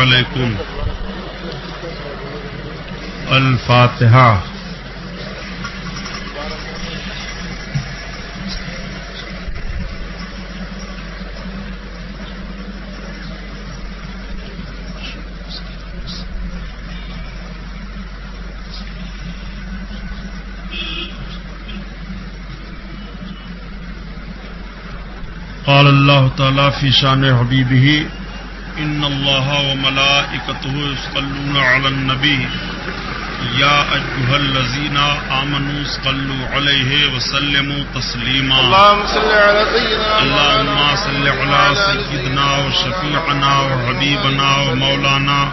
علیکم. الفاتحہ. قال الله تعالى في شان حبيبه إن الله وملائكته يصلون على النبي. يا أيها الذين آمنوا صلوا عليه وسلموا تسليما. اللهم صل على سيدنا اللهم صل على سيدنا وشفيعنا وحبيبنا ومولانا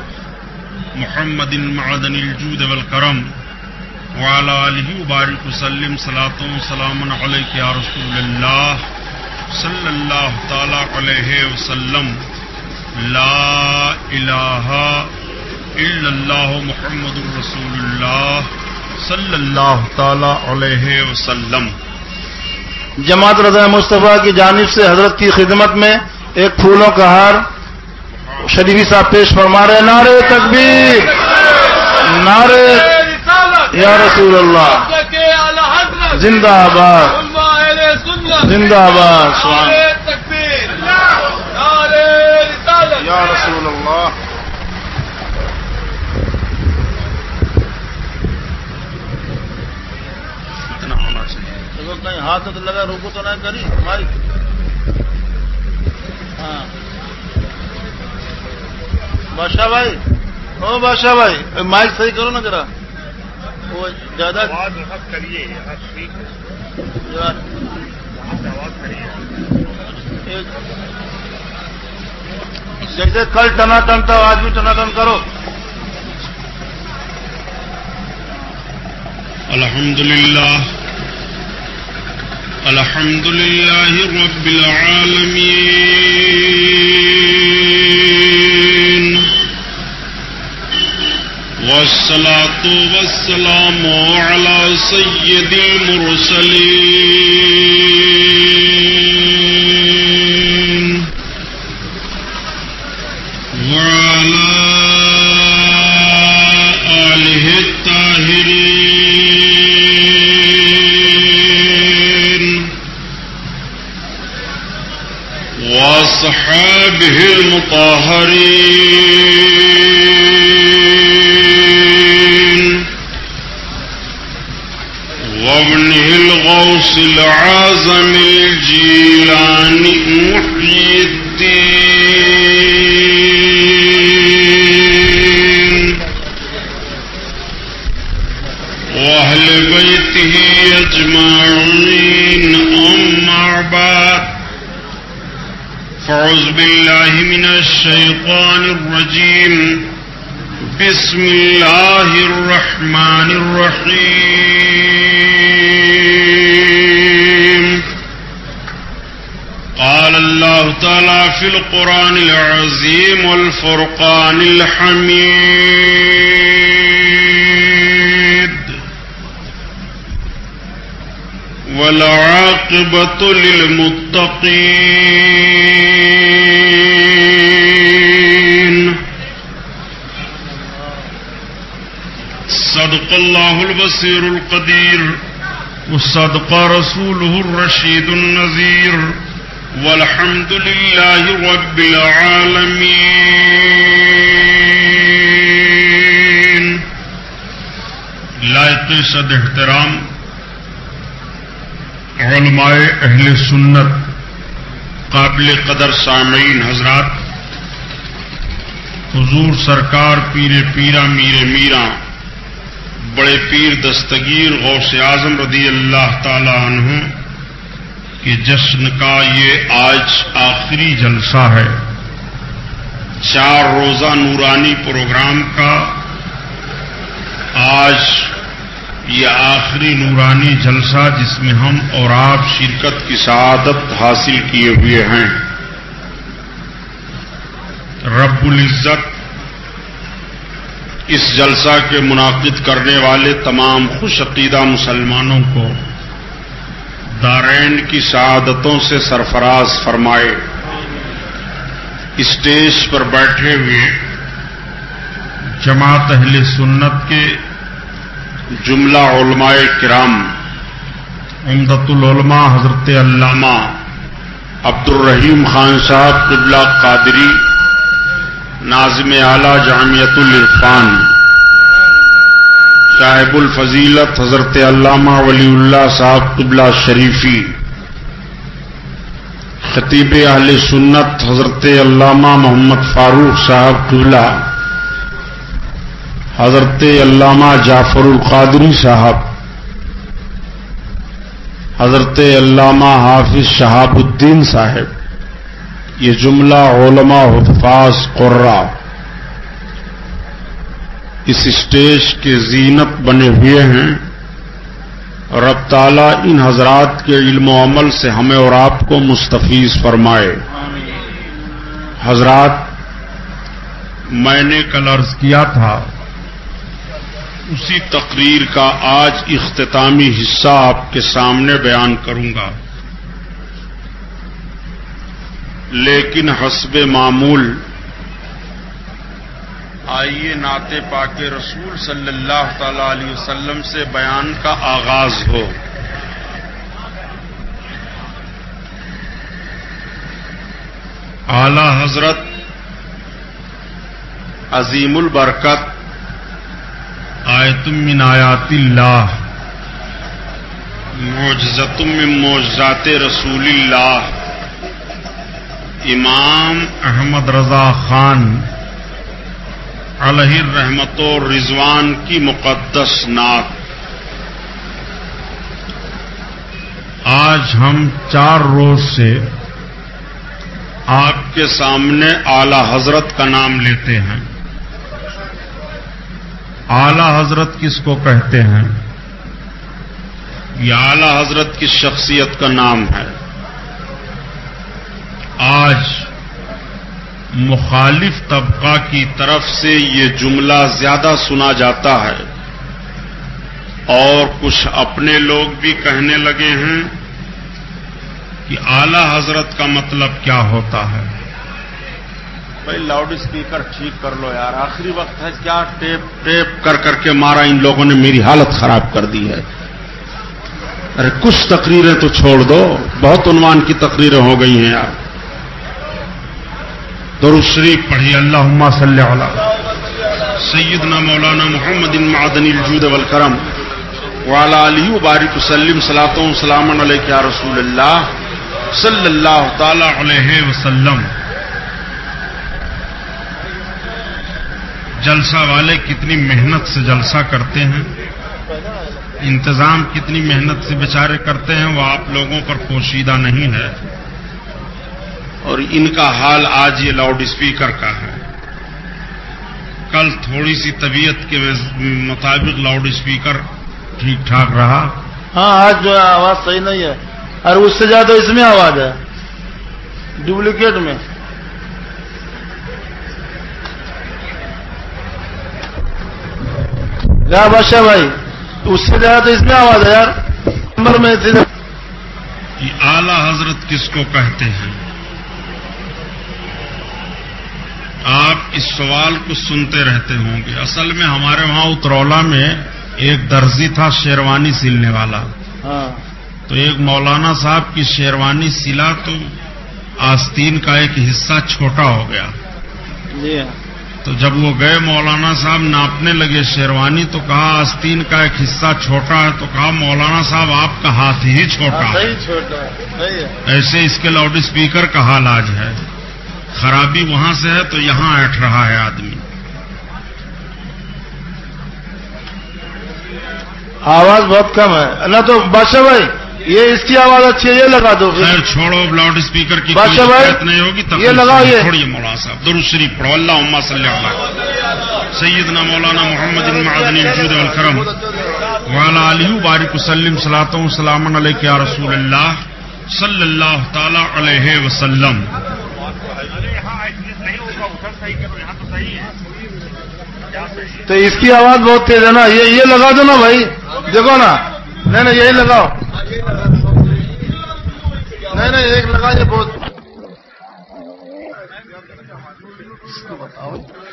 محمد معدن الجود والكرم. وعلى آله وبارك وسلم. صلاة وسلام عليك يا رسول الله صلی اللہ تعالی علیہ وسلم. لا الہ الا اللہ محمد الرسول اللہ صلی اللہ تعالی علیہ وسلم. جماعت رضا مصطفیٰ کی جانب سے حضرت کی خدمت میں ایک پھولوں کا ہار شریفی صاحب پیش فرما رہے نعرے تکبیر. نعرے یا رسول اللہ. زندہ آباد. زندہ آباد. یا رسول اللہ اتنا ہونا چاہیے۔ کہیں ہاتھ تو لگا روکو تو نہ کری مائک ہاں۔ بادشاہ بھائی او بادشاہ بھائی مائک صحیح کرو نا ذرا۔ وہ زیادہ کریے جیسے کل ٹنا ٹن تھا، آج بھی ٹنا ٹن کرو۔ الحمد للہ الحمد للہ رب العالمین۔ والصلاة والسلام على سيد المرسلين المطهرين القرآن العظيم والفرقان الحميد والعاقبة للمتقين صدق الله البصير القدير وصدق رسوله الرشيد النذير والحمد لله رب العالمين لائق صد احترام، علماء اہل سنت، قابل قدر سامعین حضرات، حضور سرکار پیرے پیرا میرے میرا بڑے پیر دستگیر غوث اعظم رضی اللہ تعالی عنہ کے جشن کا یہ آج آخری جلسہ ہے۔ چار روزہ نورانی پروگرام کا آج یہ آخری نورانی جلسہ جس میں ہم اور آپ شرکت کی سعادت حاصل کیے ہوئے ہیں۔ رب العزت اس جلسہ کے منعقد کرنے والے تمام خوش عقیدہ مسلمانوں کو دارین کی سعادتوں سے سرفراز فرمائے۔ اسٹیج پر بیٹھے ہوئے جماعت اہل سنت کے جملہ علماء کرام امدت العلماء حضرت علامہ عبد الرحیم خان صاحب قبلہ قادری، ناظم اعلی جامعت العرفان۔ صاحب الفضیلت حضرت علامہ ولی اللہ صاحب قبلہ شریفی، خطیب اہل سنت، حضرت علامہ محمد فاروق صاحب قبلہ، حضرت علامہ جعفر القادری صاحب، حضرت علامہ حافظ شہاب الدین صاحب، یہ جملہ علماء حفاظ قرہ اس اسٹیج کے زینت بنے ہوئے ہیں اور اب تعالیٰ ان حضرات کے علم و عمل سے ہمیں اور آپ کو مستفیض فرمائے۔ حضرات، میں نے کل عرض کیا تھا، اسی تقریر کا آج اختتامی حصہ آپ کے سامنے بیان کروں گا۔ لیکن حسب معمول آئیے نعت پاک رسول صلی اللہ تعالی علیہ وسلم سے بیان کا آغاز ہو۔ اعلی حضرت عظیم البرکت، آیتم من آیات اللہ موجزتم من موجزات رسول اللہ، امام احمد رضا خان علیہ رحمت و رضوان کی مقدس نعت۔ آج ہم چار روز سے آپ کے سامنے اعلی حضرت کا نام لیتے ہیں۔ اعلی حضرت کس کو کہتے ہیں؟ یہ اعلی حضرت کی شخصیت کا نام ہے۔ آج مخالف طبقہ کی طرف سے یہ جملہ زیادہ سنا جاتا ہے۔ اور کچھ اپنے لوگ بھی کہنے لگے ہیں کہ اعلی حضرت کا مطلب کیا ہوتا ہے۔ بھائی لاؤڈ اسپیکر ٹھیک کر لو یار، آخری وقت ہے، کیا ٹیپ ٹیپ کر کر کے مارا ان لوگوں نے، میری حالت خراب کر دی ہے۔ ارے کچھ تقریریں تو چھوڑ دو، بہت عنوان کی تقریریں ہو گئی ہیں یار۔ درود شریف پڑھی اللہ صلی علی سیدنا مولانا محمد معدن الجود والکرم وعلى علی وبارک وسلم صلاۃ سلام علیہ رسول اللہ صلی اللہ تعالی علیہ وسلم. جلسہ والے کتنی محنت سے جلسہ کرتے ہیں، انتظام کتنی محنت سے بیچارے کرتے ہیں، وہ آپ لوگوں پر پوشیدہ نہیں ہے۔ اور ان کا حال آج یہ لاؤڈ اسپیکر کا ہے۔ کل تھوڑی سی طبیعت کے مطابق لاؤڈ اسپیکر ٹھیک ٹھاک رہا۔ ہاں آج جو ہے آواز صحیح نہیں ہے۔ اور اس سے زیادہ اس میں آواز ہے۔ ڈپلیکیٹ میں۔ کیا بادشاہ بھائی اس سے زیادہ تو اس میں آواز ہے یار۔ نمبر میں اعلی حضرت کس کو کہتے ہیں؟ آپ اس سوال کو سنتے رہتے ہوں گے۔ اصل میں ہمارے وہاں اترولا میں ایک درزی تھا شیروانی سلنے والا۔ ہاں۔ تو ایک مولانا صاحب کی شیروانی سلا تو آستین کا ایک حصہ چھوٹا ہو گیا۔ جی ہاں۔ تو جب وہ گئے مولانا صاحب ناپنے لگے شیروانی تو کہا آستین کا ایک حصہ چھوٹا ہے۔ تو کہا مولانا صاحب آپ کا ہاتھ ہی چھوٹا۔ ہاں، ہے ایسے اس کے لاؤڈ اسپیکر کا حال آج ہے۔ خرابی وہاں سے ہے تو یہاں ایٹھ رہا ہے آدمی۔ آواز بہت کم ہے۔ نہ تو بادشاہ بھائی یہ اس کی آواز اچھی ہے یہ لگا دو۔ خیر چھوڑو لاؤڈ اسپیکر کی بادشاہ بھائی نہیں ہوگی تب یہ لگا یہ۔ چھوڑیے مولانا صاحب درو شریف پڑھو۔ اللہ عما صلی اللہ سیدنا مولانا محمد معدنی الجود والکرم۔ والا علی بارک وسلم صلاحت سلام علیہ رسول اللہ صلی اللہ تعالی علیہ وسلم۔ تو اس کی آواز بہت تیز ہے نا، یہ یہ لگا دو نا بھائی۔ دیکھو نا۔ نہیں نہیں، یہی لگاؤ۔ نہیں نہیں، ایک لگا، یہ بہت۔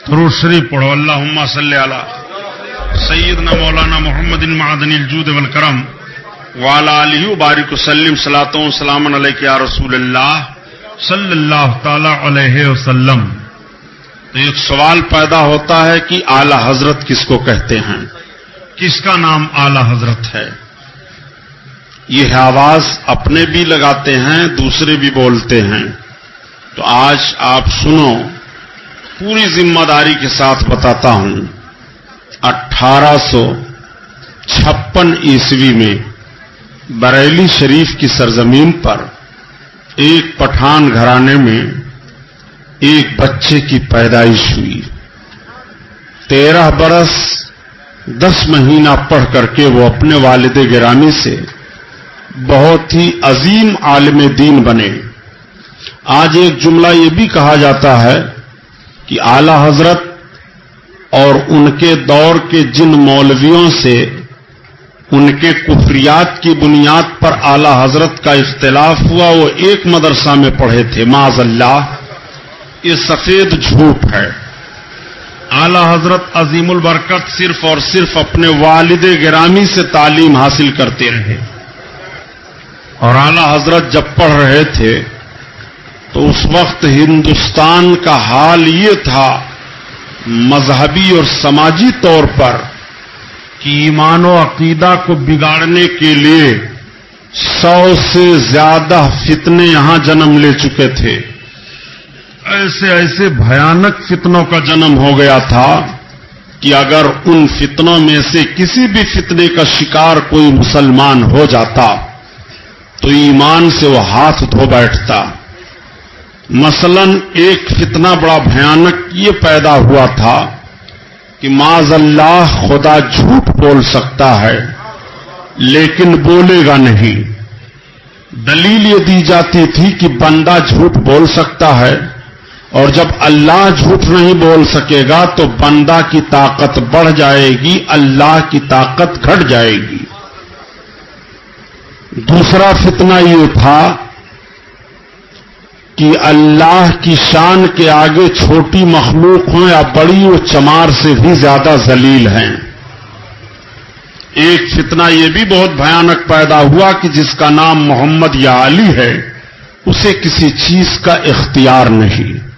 درود شریف پڑھو اللہ صلی علی سیدنا مولانا محمد معدن الجود والکرم والا علیہ بارک وسلم سلاطوں سلام علیہ یا رسول اللہ۔ صلی اللہ تعالی علیہ وسلم تو ایک سوال پیدا ہوتا ہے کہ اعلی حضرت کس کو کہتے ہیں؟ کس کا نام اعلی حضرت ہے؟ یہ آواز اپنے بھی لگاتے ہیں دوسرے بھی بولتے ہیں۔ تو آج آپ سنو پوری ذمہ داری کے ساتھ بتاتا ہوں۔ اٹھارہ سو چھپن عیسوی میں بریلی شریف کی سرزمین پر ایک پٹھان گھرانے میں ایک بچے کی پیدائش ہوئی۔ تیرہ برس، دس مہینہ پڑھ کر کے وہ اپنے والد گرامی سے بہت ہی عظیم عالم دین بنے۔ آج ایک جملہ یہ بھی کہا جاتا ہے کہ اعلی حضرت اور ان کے دور کے جن مولویوں سے ان کے کفریات کی بنیاد پر اعلی حضرت کا اختلاف ہوا، وہ ایک مدرسہ میں پڑھے تھے۔ معذ اللہ یہ سفید جھوٹ ہے۔ اعلی حضرت عظیم البرکت صرف اور صرف اپنے والد گرامی سے تعلیم حاصل کرتے رہے۔ اور اعلی حضرت جب پڑھ رہے تھے، تو اس وقت ہندوستان کا حال یہ تھا، مذہبی اور سماجی طور پر کہ ایمان و عقیدہ کو بگاڑنے کے لیے سو سے زیادہ فتنے یہاں جنم لے چکے تھے۔ ایسے ایسے بھیانک فتنوں کا جنم ہو گیا تھا کہ اگر ان فتنوں میں سے کسی بھی فتنے کا شکار کوئی مسلمان ہو جاتا تو ایمان سے وہ ہاتھ دھو بیٹھتا۔ مثلا ایک فتنہ بڑا بھیانک یہ پیدا ہوا تھا کہ معذ اللہ خدا جھوٹ بول سکتا ہے، لیکن بولے گا نہیں۔ دلیل یہ دی جاتی تھی کہ بندہ جھوٹ بول سکتا ہے، اور جب اللہ جھوٹ نہیں بول سکے گا تو بندہ کی طاقت بڑھ جائے گی، اللہ کی طاقت گھٹ جائے گی۔ دوسرا فتنہ یہ تھا کہ اللہ کی شان کے آگے چھوٹی مخلوق ہوں یا بڑی، وہ چمار سے بھی زیادہ ذلیل ہیں۔ ایک فتنہ یہ بھی بہت بھیانک پیدا ہوا کہ جس کا نام محمد یا علی ہے، اسے کسی چیز کا اختیار نہیں۔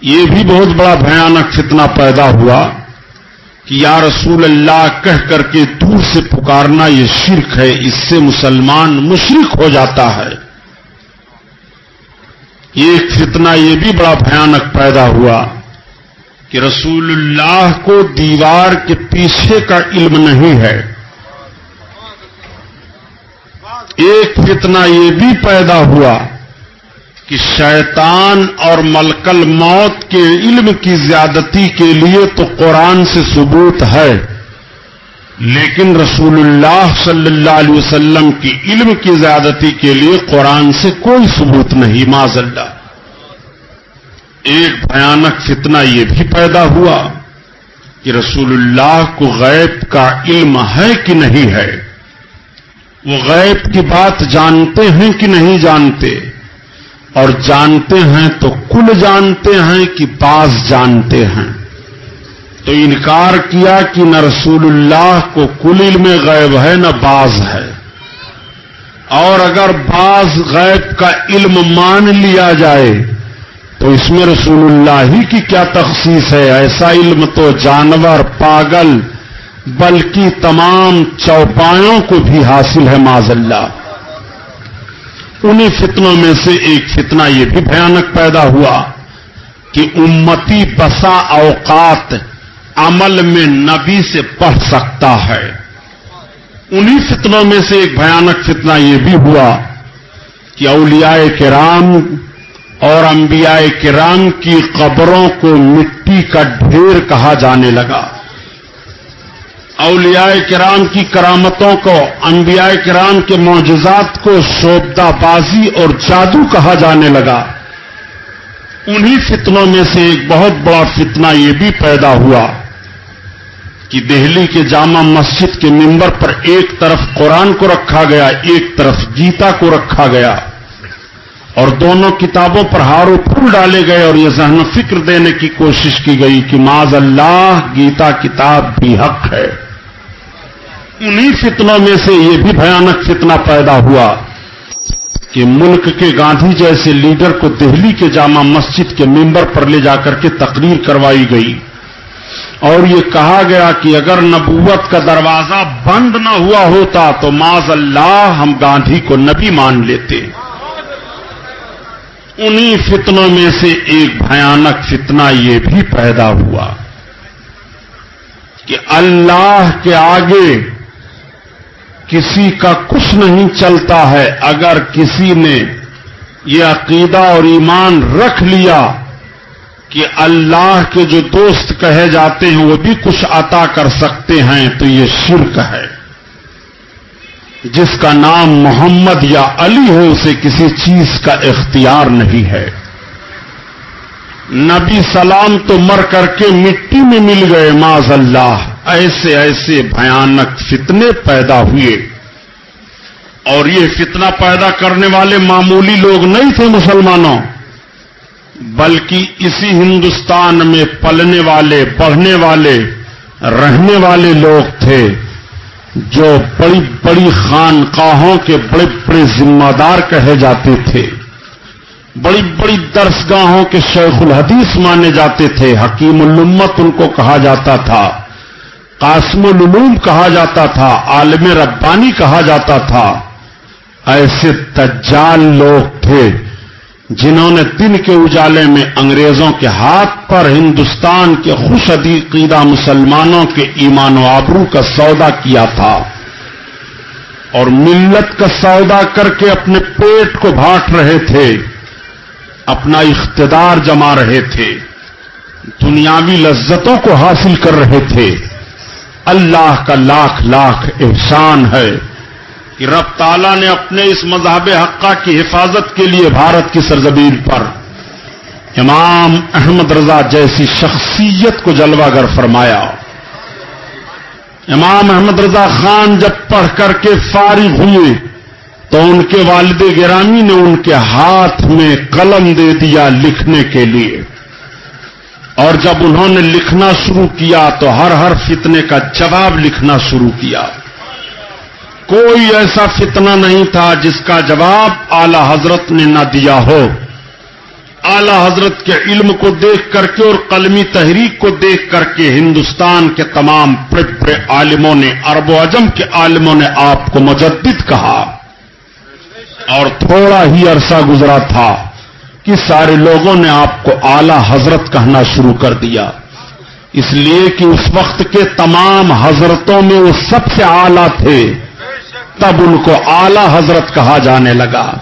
یہ بھی بہت بڑا بھیانک فتنہ پیدا ہوا کہ یا رسول اللہ، کہہ کر کے دور سے پکارنا یہ شرک ہے، اس سے مسلمان مشرک ہو جاتا ہے۔ ایک فتنہ یہ بھی بڑا بھیانک پیدا ہوا کہ رسول اللہ کو دیوار کے پیچھے کا علم نہیں ہے۔ ایک فتنہ یہ بھی پیدا ہوا کہ شیطان اور ملکل موت کے علم کی زیادتی کے لیے تو قرآن سے ثبوت ہے۔ لیکن رسول اللہ صلی اللہ علیہ وسلم کی علم کی زیادتی کے لیے قرآن سے کوئی ثبوت نہیں معذ اللہ ایک بھیانک فتنہ یہ بھی پیدا ہوا کہ رسول اللہ کو غیب کا علم ہے کہ نہیں ہے۔ وہ غیب کی بات جانتے ہیں کہ نہیں جانتے، اور جانتے ہیں تو کل جانتے ہیں کہ بعض جانتے ہیں۔ تو انکار کیا کہ نہ رسول اللہ کو کل علم غیب ہے، نہ باز ہے۔ اور اگر بعض غیب کا علم مان لیا جائے، تو اس میں رسول اللہ ہی کی کیا تخصیص ہے؟ ایسا علم تو جانور، پاگل، بلکہ تمام چوپایوں کو بھی حاصل ہے معذ اللہ۔ انہیں فتنوں میں سے ایک فتنہ یہ بھی بھیانک پیدا ہوا کہ امتی بسا اوقات عمل میں نبی سے پڑھ سکتا ہے۔ انہی فتنوں میں سے ایک بھیانک فتنہ یہ بھی ہوا کہ اولیاء کرام اور انبیاء کرام کی قبروں کو مٹی کا ڈھیر کہا جانے لگا۔ اولیاء کرام کی کرامتوں کو، انبیاء کرام کے معجزات کو شوبدہ بازی اور جادو کہا جانے لگا۔ انہی فتنوں میں سے ایک بہت بڑا فتنہ یہ بھی پیدا ہوا۔ کہ دہلی کے جامع مسجد کے ممبر پر ایک طرف قرآن کو رکھا گیا، ایک طرف گیتا کو رکھا گیا۔ اور دونوں کتابوں پر ہارو پھول ڈالے گئے اور یہ ذہن فکر دینے کی کوشش کی گئی کہ معذ اللہ گیتا کتاب بھی حق ہے۔ انہی فتنوں میں سے یہ بھی بھیانک فتنہ پیدا ہوا کہ ملک کے گاندھی جیسے لیڈر کو دہلی کے جامع مسجد کے ممبر پر لے جا کر کے تقریر کروائی گئی۔ اور یہ کہا گیا کہ اگر نبوت کا دروازہ بند نہ ہوا ہوتا تو معذ اللہ ہم گاندھی کو نبی مان لیتے۔ انہی فتنوں میں سے ایک بھیانک فتنہ یہ بھی پیدا ہوا کہ اللہ کے آگے کسی کا کچھ نہیں چلتا ہے۔ اگر کسی نے یہ عقیدہ اور ایمان رکھ لیا کہ اللہ کے جو دوست کہے جاتے ہیں وہ بھی کچھ عطا کر سکتے ہیں، تو یہ شرک ہے۔ جس کا نام محمد یا علی ہو، اسے کسی چیز کا اختیار نہیں ہے۔ نبی سلام تو مر کر کے مٹی میں مل گئے معذ اللہ ایسے ایسے بھیانک فتنے پیدا ہوئے۔ اور یہ فتنہ پیدا کرنے والے معمولی لوگ نہیں تھے مسلمانوں۔ بلکہ اسی ہندوستان میں پلنے والے، بڑھنے والے، رہنے والے لوگ تھے جو بڑی بڑی خانقاہوں کے بڑے بڑے ذمہ دار کہے جاتے تھے۔ بڑی بڑی درسگاہوں کے شیخ الحدیث مانے جاتے تھے۔ حکیم الامت ان کو کہا جاتا تھا۔ قاسم العلوم کہا جاتا تھا۔ عالم ربانی کہا جاتا تھا۔ ایسے تجال لوگ تھے۔ جنہوں نے دن کے اجالے میں انگریزوں کے ہاتھ پر ہندوستان کے خوش عقیدہ مسلمانوں کے ایمان و آبرو کا سودا کیا تھا اور ملت کا سودا کر کے اپنے پیٹ کو بھاٹ رہے تھے، اپنا اقتدار جما رہے تھے، دنیاوی لذتوں کو حاصل کر رہے تھے۔ اللہ کا لاکھ لاکھ احسان ہے۔ کہ رب تعالیٰ نے اپنے اس مذہب حقہ کی حفاظت کے لیے بھارت کی سرزمین پر امام احمد رضا جیسی شخصیت کو جلوہ گر فرمایا۔ امام احمد رضا خان جب پڑھ کر کے فارغ ہوئے تو ان کے والد گرامی نے ان کے ہاتھ میں قلم دے دیا لکھنے کے لیے۔ اور جب انہوں نے لکھنا شروع کیا تو ہر ہر فتنے کا جواب لکھنا شروع کیا۔ کوئی ایسا فتنہ نہیں تھا جس کا جواب اعلی حضرت نے نہ دیا ہو۔ اعلی حضرت کے علم کو دیکھ کر کے اور قلمی تحریک کو دیکھ کر کے ہندوستان کے تمام بڑے بڑے عالموں نے ارب و اجم کے عالموں نے آپ کو مجدد کہا۔ اور تھوڑا ہی عرصہ گزرا تھا کہ سارے لوگوں نے آپ کو اعلی حضرت کہنا شروع کر دیا۔ اس لیے کہ اس وقت کے تمام حضرتوں میں وہ سب سے اعلی تھے۔ تب ان کو اعلی حضرت کہا جانے لگا۔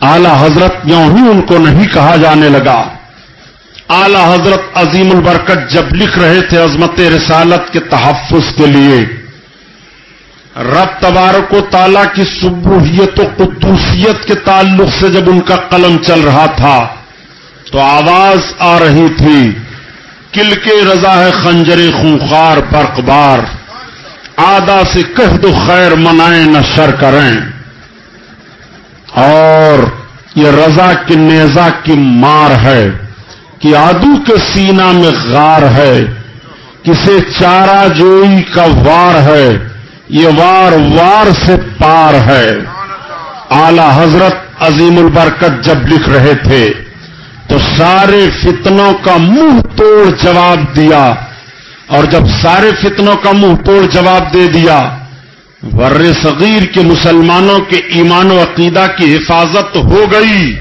اعلی حضرت یوں ہی ان کو نہیں کہا جانے لگا۔ اعلی حضرت عظیم البرکت جب لکھ رہے تھے عظمت رسالت کے تحفظ کے لیے۔ رب تبارک و تعالی کی سبوحیت و قدوسیت کے تعلق سے جب ان کا قلم چل رہا تھا، تو آواز آ رہی تھی کل کے رضا ہے خنجر خونخار برق بار آدھا سے کہہ دو خیر منائیں، نہ شر کریں۔ اور یہ رضا کی نیزا کی مار ہے کہ آدو کے سینا میں غار ہے، کسے چارہ جوئی کا وار ہے، یہ وار وار سے پار ہے۔ اعلی حضرت عظیم البرکت جب لکھ رہے تھے تو سارے فتنوں کا منہ توڑ جواب دیا۔ اور جب سارے فتنوں کا منہ توڑ جواب دے دیا، ور صغیر کے مسلمانوں کے ایمان و عقیدہ کی حفاظت ہو گئی۔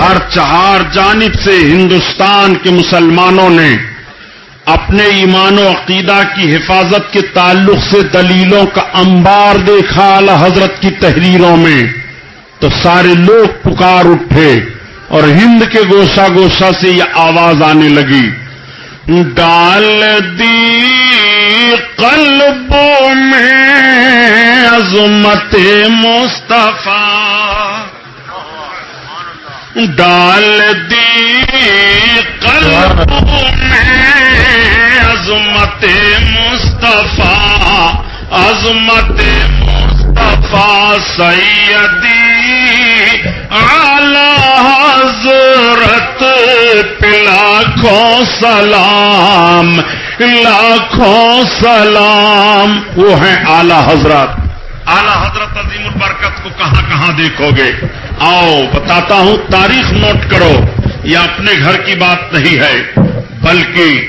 ہر چہار جانب سے ہندوستان کے مسلمانوں نے اپنے ایمان و عقیدہ کی حفاظت کے تعلق سے دلیلوں کا انبار دیکھا اعلی حضرت کی تحریروں میں۔ تو سارے لوگ پکار اٹھے اور ہند کے گوشا گوشا سے یہ آواز آنے لگی۔ ڈال دی قلبوں میں عظمت مصطفیٰ۔ ڈال دی قلبوں میں عظمت مصطفیٰ۔ عظمت مصطفیٰ سیدی آلہ حضرت لاکھوں سلام لاکھوں سلام۔ وہ ہیں اعلی حضرت اعلی حضرت عظیم البرکت کو کہاں کہاں دیکھو گے؟ آؤ، بتاتا ہوں، تاریخ نوٹ کرو۔ یہ اپنے گھر کی بات نہیں ہے، بلکہ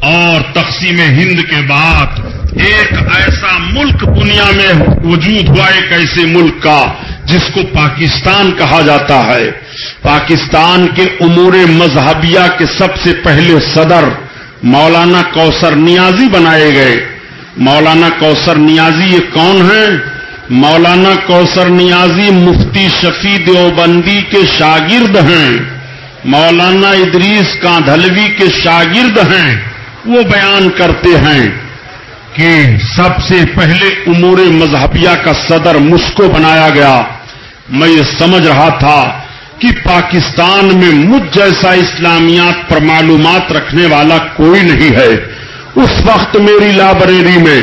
اور تقسیم ہند کے بعد ایک ایسا ملک دنیا میں وجود ہوا، ایک ایسے ملک کا جس کو پاکستان کہا جاتا ہے۔ پاکستان کے امور مذہبیہ کے سب سے پہلے صدر مولانا کوثر نیازی بنائے گئے۔ مولانا کوثر نیازی یہ کون ہیں؟ مولانا کوثر نیازی مفتی شفیع دیوبندی کے شاگرد ہیں۔ مولانا ادریس کاندھلوی کے شاگرد ہیں۔ وہ بیان کرتے ہیں۔ کہ سب سے پہلے امور مذہبیہ کا صدر مجھ کو بنایا گیا۔ میں یہ سمجھ رہا تھا کہ پاکستان میں مجھ جیسا اسلامیات پر معلومات رکھنے والا کوئی نہیں ہے۔ اس وقت میری لائبریری میں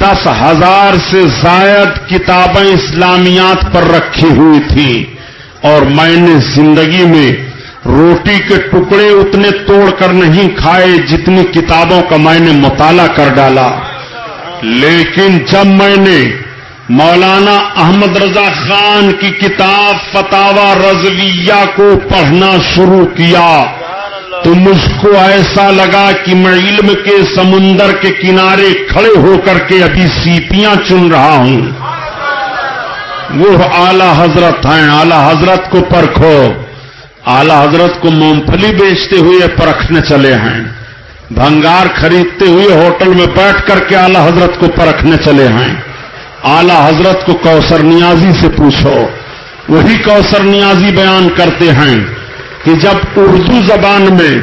دس ہزار سے زائد کتابیں اسلامیات پر رکھی ہوئی تھیں اور میں نے زندگی میں روٹی کے ٹکڑے اتنے توڑ کر نہیں کھائے جتنی کتابوں کا میں نے مطالعہ کر ڈالا۔ لیکن جب میں نے مولانا احمد رضا خان کی کتاب فتوا رضویہ کو پڑھنا شروع کیا، تو مجھ کو ایسا لگا کہ میں علم کے سمندر کے کنارے کھڑے ہو کر کے ابھی سیپیاں چن رہا ہوں۔ وہ اعلی حضرت ہیں، اعلی حضرت کو پرکھو۔ اعلی حضرت کو مونگ پھلی بیچتے ہوئے پرکھنے چلے ہیں۔ بھنگار خریدتے ہوئے ہوٹل میں بیٹھ کر کے اعلی حضرت کو پرکھنے چلے ہیں۔ اعلی حضرت کو کوثر نیازی سے پوچھو۔ وہی کوثر نیازی بیان کرتے ہیں کہ جب اردو زبان میں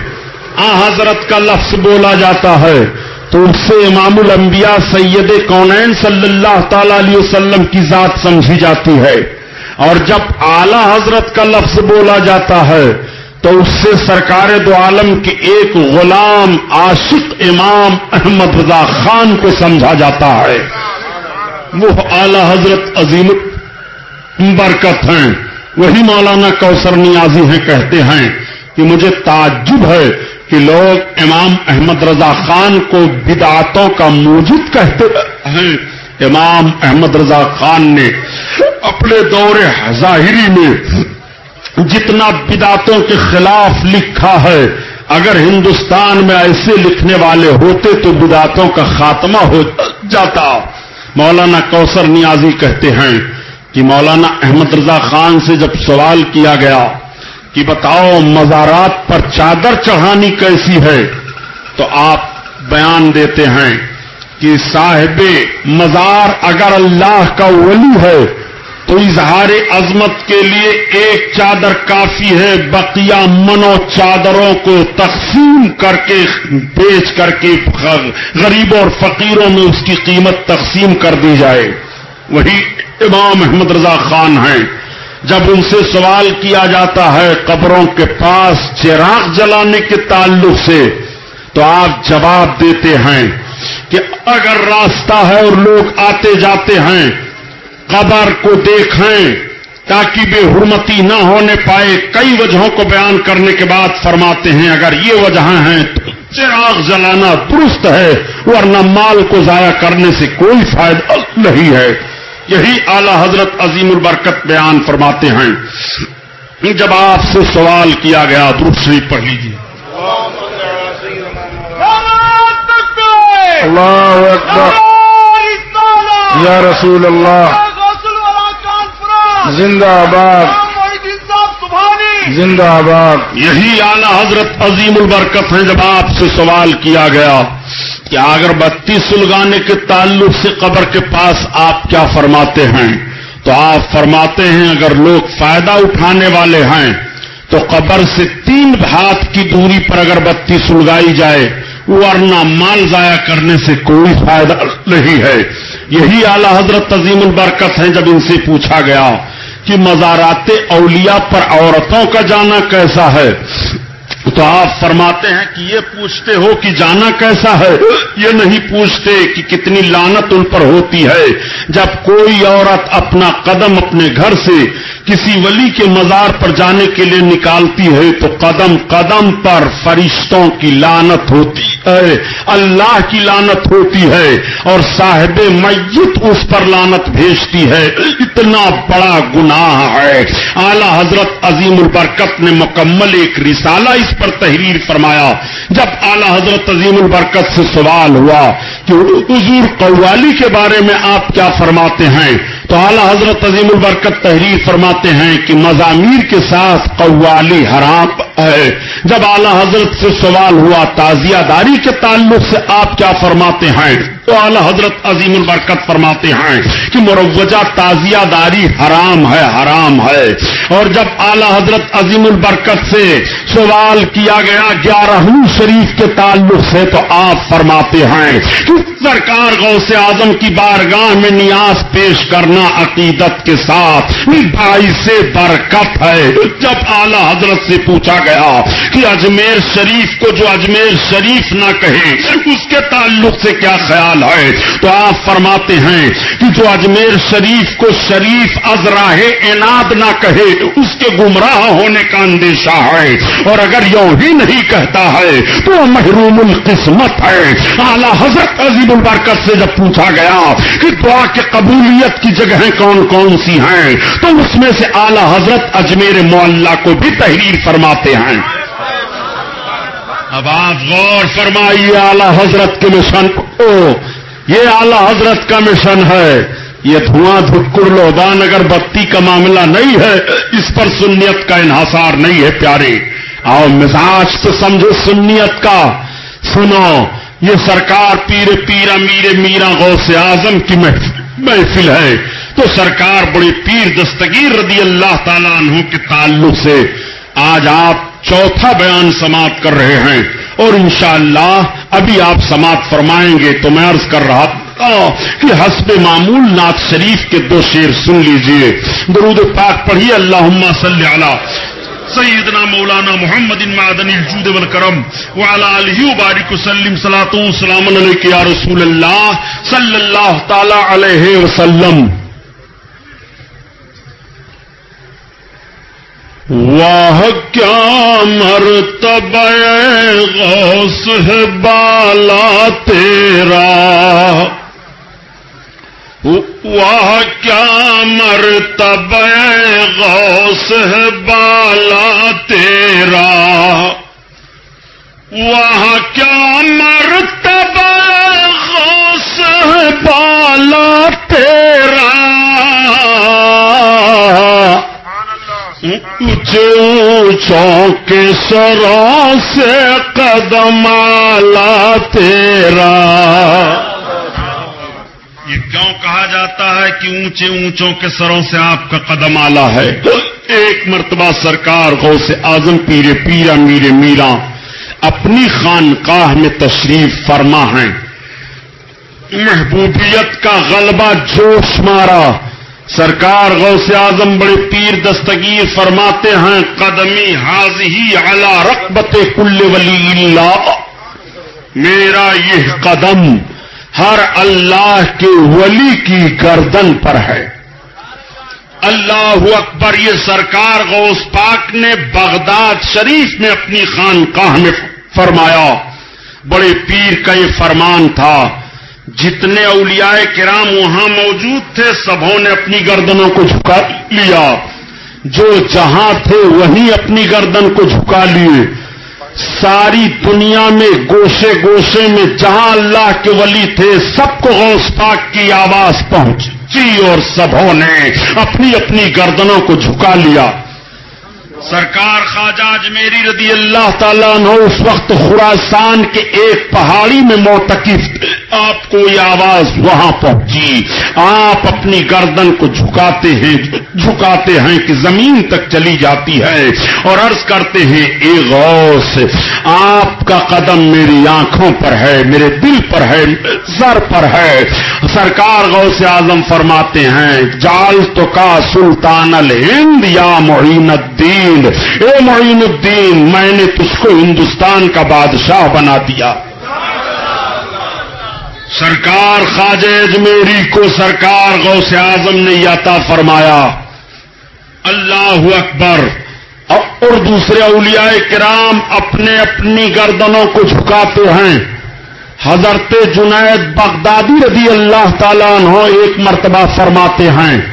آ حضرت کا لفظ بولا جاتا ہے، تو اس سے امام الانبیاء سید کونین صلی اللہ تعالی علیہ وسلم کی ذات سمجھی جاتی ہے۔ اور جب اعلی حضرت کا لفظ بولا جاتا ہے تو اس سے سرکار دو عالم کے ایک غلام عاشق امام احمد رضا خان کو سمجھا جاتا ہے۔ وہ اعلی حضرت عظیم برکت ہیں۔ وہی مولانا کوثر نیازی ہیں، کہتے ہیں کہ مجھے تعجب ہے کہ لوگ امام احمد رضا خان کو بدعتوں کا موجود کہتے ہیں۔ امام احمد رضا خان نے اپنے دور ظاہری میں جتنا بداتوں کے خلاف لکھا ہے، اگر ہندوستان میں ایسے لکھنے والے ہوتے تو بداتوں کا خاتمہ ہو جاتا۔ مولانا کوثر نیازی کہتے ہیں کہ مولانا احمد رضا خان سے جب سوال کیا گیا کہ بتاؤ مزارات پر چادر چڑھانی کیسی ہے، تو آپ بیان دیتے ہیں کہ صاحب مزار اگر اللہ کا ولی ہے تو اظہار عظمت کے لیے ایک چادر کافی ہے، بقیہ منو چادروں کو تقسیم کر کے، بیچ کر کے غریبوں اور فقیروں میں اس کی قیمت تقسیم کر دی جائے۔ وہی امام احمد رضا خان ہیں۔ جب ان سے سوال کیا جاتا ہے قبروں کے پاس چراغ جلانے کے تعلق سے، تو آپ جواب دیتے ہیں کہ اگر راستہ ہے اور لوگ آتے جاتے ہیں قبر کو دیکھیں تاکہ بے حرمتی نہ ہونے پائے، کئی وجہوں کو بیان کرنے کے بعد فرماتے ہیں، اگر یہ وجہ ہیں تو چراغ جلانا درست ہے، ورنہ مال کو ضائع کرنے سے کوئی فائدہ نہیں ہے۔ یہی اعلی حضرت عظیم البرکت بیان فرماتے ہیں۔ جب آپ سے سوال کیا گیا دوسری پڑھ لیجیے اللہ اکبر۔ یا رسول اللہ۔ زندہ آباد۔ زندہ آباد۔ یہی اعلی حضرت عظیم البرکت ہے جب آپ سے سوال کیا گیا کہ اگر بتی سلگانے کے تعلق سے قبر کے پاس آپ کیا فرماتے ہیں؟ تو آپ فرماتے ہیں اگر لوگ فائدہ اٹھانے والے ہیں تو قبر سے تین ہاتھ کی دوری پر اگر بتی سلگائی جائے ورنہ مال ضائع کرنے سے کوئی فائدہ نہیں ہے۔ یہی اعلی حضرت عظیم البرکت ہیں جب ان سے پوچھا گیا۔ کہ مزارات اولیاء پر عورتوں کا جانا کیسا ہے؟ تو آپ فرماتے ہیں کہ یہ پوچھتے ہو کہ جانا کیسا ہے؟ یہ نہیں پوچھتے کہ کتنی لانت ان پر ہوتی ہے۔ جب کوئی عورت اپنا قدم اپنے گھر سے کسی ولی کے مزار پر جانے کے لیے نکالتی ہے تو قدم قدم پر فرشتوں کی لانت ہوتی ہے۔ اللہ کی لانت ہوتی ہے اور صاحب میت اس پر لانت بھیجتی ہے۔ اتنا بڑا گناہ ہے۔ اعلی حضرت عظیم البرکت نے مکمل ایک رسالہ اس پر تحریر فرمایا، جب اعلی حضرت عظیم البرکت سے سوال ہوا کہ حضور قوالی کے بارے میں آپ کیا فرماتے ہیں تو اعلی حضرت عظیم البرکت تحریر فرماتے ہیں کہ مضامیر کے ساتھ قوالی حرام ہے۔ جب اعلی حضرت سے سوال ہوا تازیہ داری کے تعلق سے آپ کیا فرماتے ہیں؟ تو اعلی حضرت عظیم البرکت فرماتے ہیں کہ مروجہ تازیہ داری حرام ہے حرام ہے۔ اور جب اعلی حضرت عظیم البرکت سے سوال کیا گیا گیارہویں شریف کے تعلق سے تو آپ فرماتے ہیں کہ سرکار غو سے اعظم کی بارگاہ میں نیاز پیش کرنا عقیدت کے ساتھ بھائی سے برکت ہے۔ جب اعلی حضرت سے پوچھا گیا کہ اجمیر شریف کو جو اجمیر شریف نہ کہے، اس کے تعلق سے کیا خیال ہے؟ تو آپ فرماتے ہیں کہ جو اجمیر شریف کو شریف ازراہ اناد نہ کہے، اس کے گمراہ ہونے کا اندیشہ ہے۔ اور اگر یوں ہی نہیں کہتا ہے، تو وہ محروم القسمت ہے۔ اعلی حضرت عظیم البرکت سے جب پوچھا گیا کہ دعا کے قبولیت کی جگہ جگہیں کون کون سی ہیں؟ تو اس میں سے اعلی حضرت اجمیر معلّہ کو بھی تحریر فرماتے ہیں۔ اب آپ غور فرمائیے اعلی حضرت کے مشن کو۔ یہ اعلی حضرت کا مشن ہے۔ یہ دھواں دھکر لودان اگر بتی کا معاملہ نہیں ہے، اس پر سنیت کا انحصار نہیں ہے پیارے۔ آؤ مزاج تو سمجھو سنیت کا۔ سنو، یہ سرکار پیر پیرا میرے میرا غوث اعظم کی محفل ہے۔ تو سرکار بڑے پیر دستگیر رضی اللہ تعالیٰ عنہ کے تعلق سے آج آپ چوتھا بیان سماعت کر رہے ہیں اور انشاءاللہ ابھی آپ سماعت فرمائیں گے تو میں عرض کر رہا کہ حسب معمول نعت شریف کے دو شیر سن لیجیے۔ درود پاک پڑھیے۔ اللہ صلی علی سیدنا مولانا محمد معدن الجود والکرم وعلى آلہ وبارک وسلم۔ صلاة و سلام علیکہ یا رسول اللہ صلی اللہ تعالی علیہ وسلم۔ واہ، کیا مرتبہ غوث ہے بالا تیرا؟ واہ، کیا مرتبہ غوث ہے بالا تیرا؟ وہ کیا اونچوں کے سروں سے قدم آلا تیرا۔ یہ کیوں کہا جاتا ہے کہ اونچے اونچوں کے سروں سے آپ کا قدم آلہ ہے؟ ایک مرتبہ سرکار غو سے آزم پیرے پیرا میرے میرا اپنی خانقاہ میں تشریف فرما ہے محبوبیت کا غلبہ جوش مارا۔ سرکار غوث اعظم بڑے پیر دستگیر فرماتے ہیں، قدمی حاضی اعلی رقبت کل ولی اللہ۔ میرا یہ قدم ہر اللہ کے ولی کی گردن پر ہے۔ اللہ اکبر، یہ سرکار غوث پاک نے بغداد شریف میں اپنی خانقاہ میں فرمایا۔ بڑے پیر کا یہ فرمان تھا جتنے اولیاء کرام وہاں موجود تھے سبوں نے اپنی گردنوں کو جھکا لیا۔ جو جہاں تھے، وہیں اپنی گردن کو جھکا لیے۔ ساری دنیا میں گوشے گوشے میں جہاں اللہ کے ولی تھے، سب کو غوث پاک کی آواز پہنچی۔ جی، اور سبوں نے اپنی اپنی گردنوں کو جھکا لیا۔ سرکار خواجہ میری رضی اللہ تعالیٰ نے اس وقت خوراسان کے ایک پہاڑی میں موتقف آپ کو یہ آواز وہاں پہنچی جی۔ آپ اپنی گردن کو جھکاتے ہیں جھکاتے ہیں کہ زمین تک چلی جاتی ہے اور عرض کرتے ہیں، اے غوث، آپ کا قدم میری آنکھوں پر ہے، میرے دل پر ہے سر پر ہے۔ سرکار غوث اعظم فرماتے ہیں، جال تو کا سلطان الہند یا معین الدین۔ اے معین الدین، میں نے تجھ کو ہندوستان کا بادشاہ بنا دیا۔ سرکار خواجہ اجمیری کو سرکار غوث اعظم نے یاتا فرمایا۔ اللہ اکبر۔ اور دوسرے اولیاء کرام اپنے اپنی گردنوں کو جھکاتے ہیں۔ حضرت جنید بغدادی رضی اللہ تعالیٰ عنہ ایک مرتبہ فرماتے ہیں۔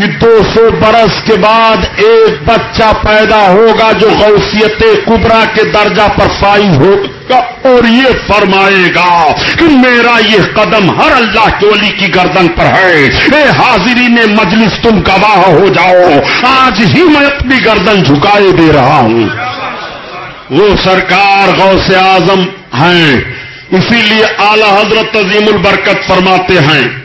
کہ دو سو برس کے بعد ایک بچہ پیدا ہوگا جو غوثیت کبرا کے درجہ پر فائز ہوگا اور یہ فرمائے گا کہ میرا یہ قدم ہر اللہ کے ولی کی گردن پر ہے۔ اے حاضری نے مجلس، تم گواہ ہو جاؤ۔ آج ہی میں اپنی گردن جھکائے دے رہا ہوں۔ وہ سرکار غوث اعظم ہیں، اسی لیے اعلی حضرت عظیم البرکت فرماتے ہیں۔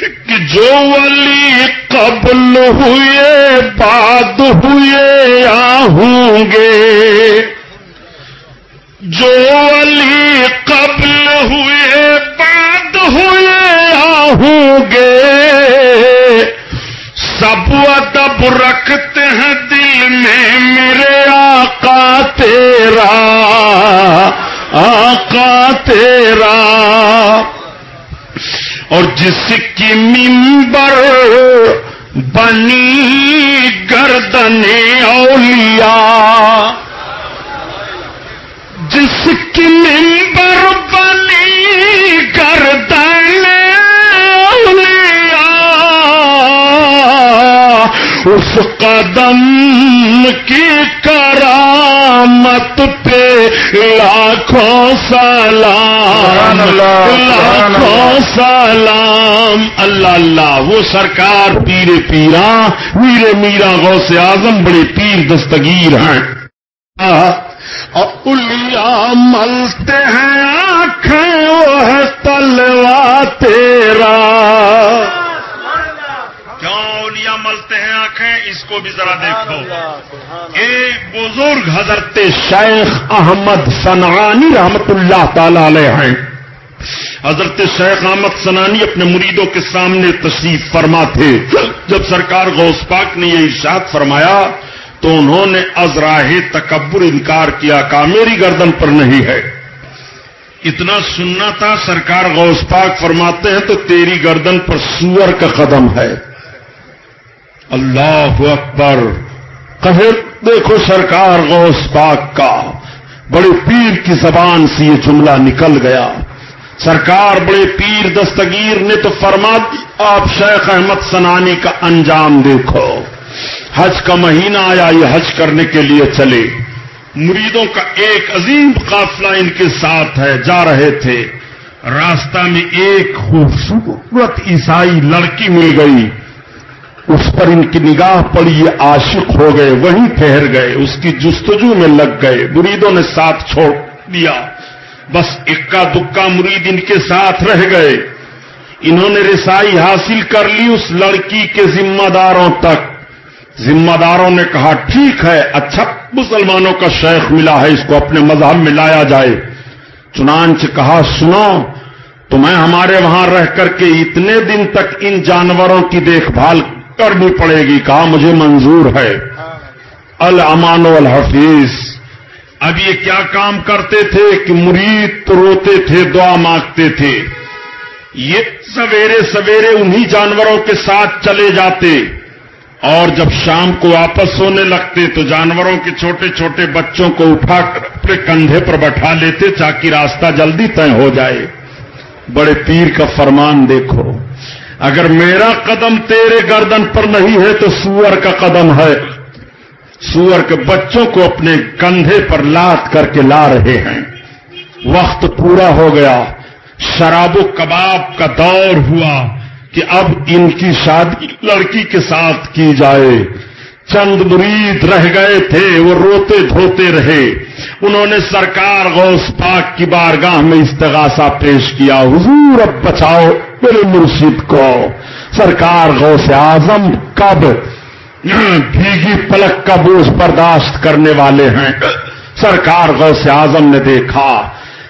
کہ جو ولی قبل ہوئے باد ہوئے یا ہوں گے۔ جو ولی قبل ہوئے باد ہوئے یا ہوں گے۔ سب ادب رکھتے ہیں دل میں، میرے آقا تیرا آقا تیرا۔ اور جس کی ممبر بنی گردن اولیاء جس کی ممبر اس قدم کی کرامت پہ لاکھوں سلام لاکھوں سلام۔ اللہ اللہ وہ سرکار پیرے پیرا میرے میرا غوث اعظم بڑے پیر دستگیر ہیں۔ اور ملتے ہیں آنکھیں وہ ہے تلوا تیرا کیوں ملتے ہیں آنکھیں اس کو بھی ذرا دیکھو۔ ایک بزرگ حضرت شیخ احمد سنانی رحمت اللہ تعالی علیہ ہیں۔ حضرت شیخ احمد سنانی اپنے مریدوں کے سامنے تشریف فرما تھے جب سرکار غوث پاک نے یہ ارشاد فرمایا تو انہوں نے ازراہ تکبر انکار کیا کہا میری گردن پر نہیں ہے۔ اتنا سننا تھا سرکار غوث پاک فرماتے ہیں تو تیری گردن پر سور کا قدم ہے۔ اللہ اکبر۔ کہ دیکھو سرکار غوث پاک کا۔ بڑے پیر کی زبان سے یہ جملہ نکل گیا۔ سرکار بڑے پیر دستگیر نے تو فرما دی، آپ شیخ احمد سنانی کا انجام دیکھو۔ حج کا مہینہ آیا، یہ حج کرنے کے لیے چلے۔ مریدوں کا ایک عظیم قافلہ ان کے ساتھ ہے، جا رہے تھے۔ راستہ میں ایک خوبصورت عیسائی لڑکی مل گئی۔ اس پر ان کی نگاہ پڑی، یہ عاشق ہو گئے، وہیں ٹھہر گئے، اس کی جستجو میں لگ گئے، مریدوں نے ساتھ چھوڑ دیا۔ بس اکا دکا مرید ان کے ساتھ رہ گئے۔ انہوں نے رسائی حاصل کر لی اس لڑکی کے ذمہ داروں تک۔ ذمہ داروں نے کہا، ٹھیک ہے اچھا مسلمانوں کا شیخ ملا ہے، اس کو اپنے مذہب میں لایا جائے۔ چنانچہ کہا، سنو تمہیں ہمارے وہاں رہ کر کے اتنے دن تک ان جانوروں کی دیکھ بھال کرنی پڑے گی کہا مجھے منظور ہے؟ الامان الحفیظ اب یہ کیا کام کرتے تھے؟ کہ مرید تو روتے تھے، دعا مانگتے تھے۔ یہ سویرے سویرے انہی جانوروں کے ساتھ چلے جاتے۔ اور جب شام کو واپس ہونے لگتے تو جانوروں کے چھوٹے چھوٹے بچوں کو اٹھا کر اپنے کندھے پر بٹھا لیتے تاکہ راستہ جلدی طے ہو جائے۔ بڑے پیر کا فرمان دیکھو۔ اگر میرا قدم تیرے گردن پر نہیں ہے تو سور کا قدم ہے۔ سور کے بچوں کو اپنے کندھے پر لاد کر کے لا رہے ہیں۔ وقت پورا ہو گیا۔ شراب و کباب کا دور ہوا کہ اب ان کی شادی لڑکی کے ساتھ کی جائے۔ چند مرید رہ گئے تھے، وہ روتے دھوتے رہے۔ انہوں نے سرکار غوث پاک کی بارگاہ میں استغاثہ پیش کیا۔ حضور اب بچاؤ۔ میرے مرشد کو۔ سرکار غوث اعظم کب بھیگی پلک کا بوجھ برداشت کرنے والے ہیں۔ سرکار غوث اعظم نے دیکھا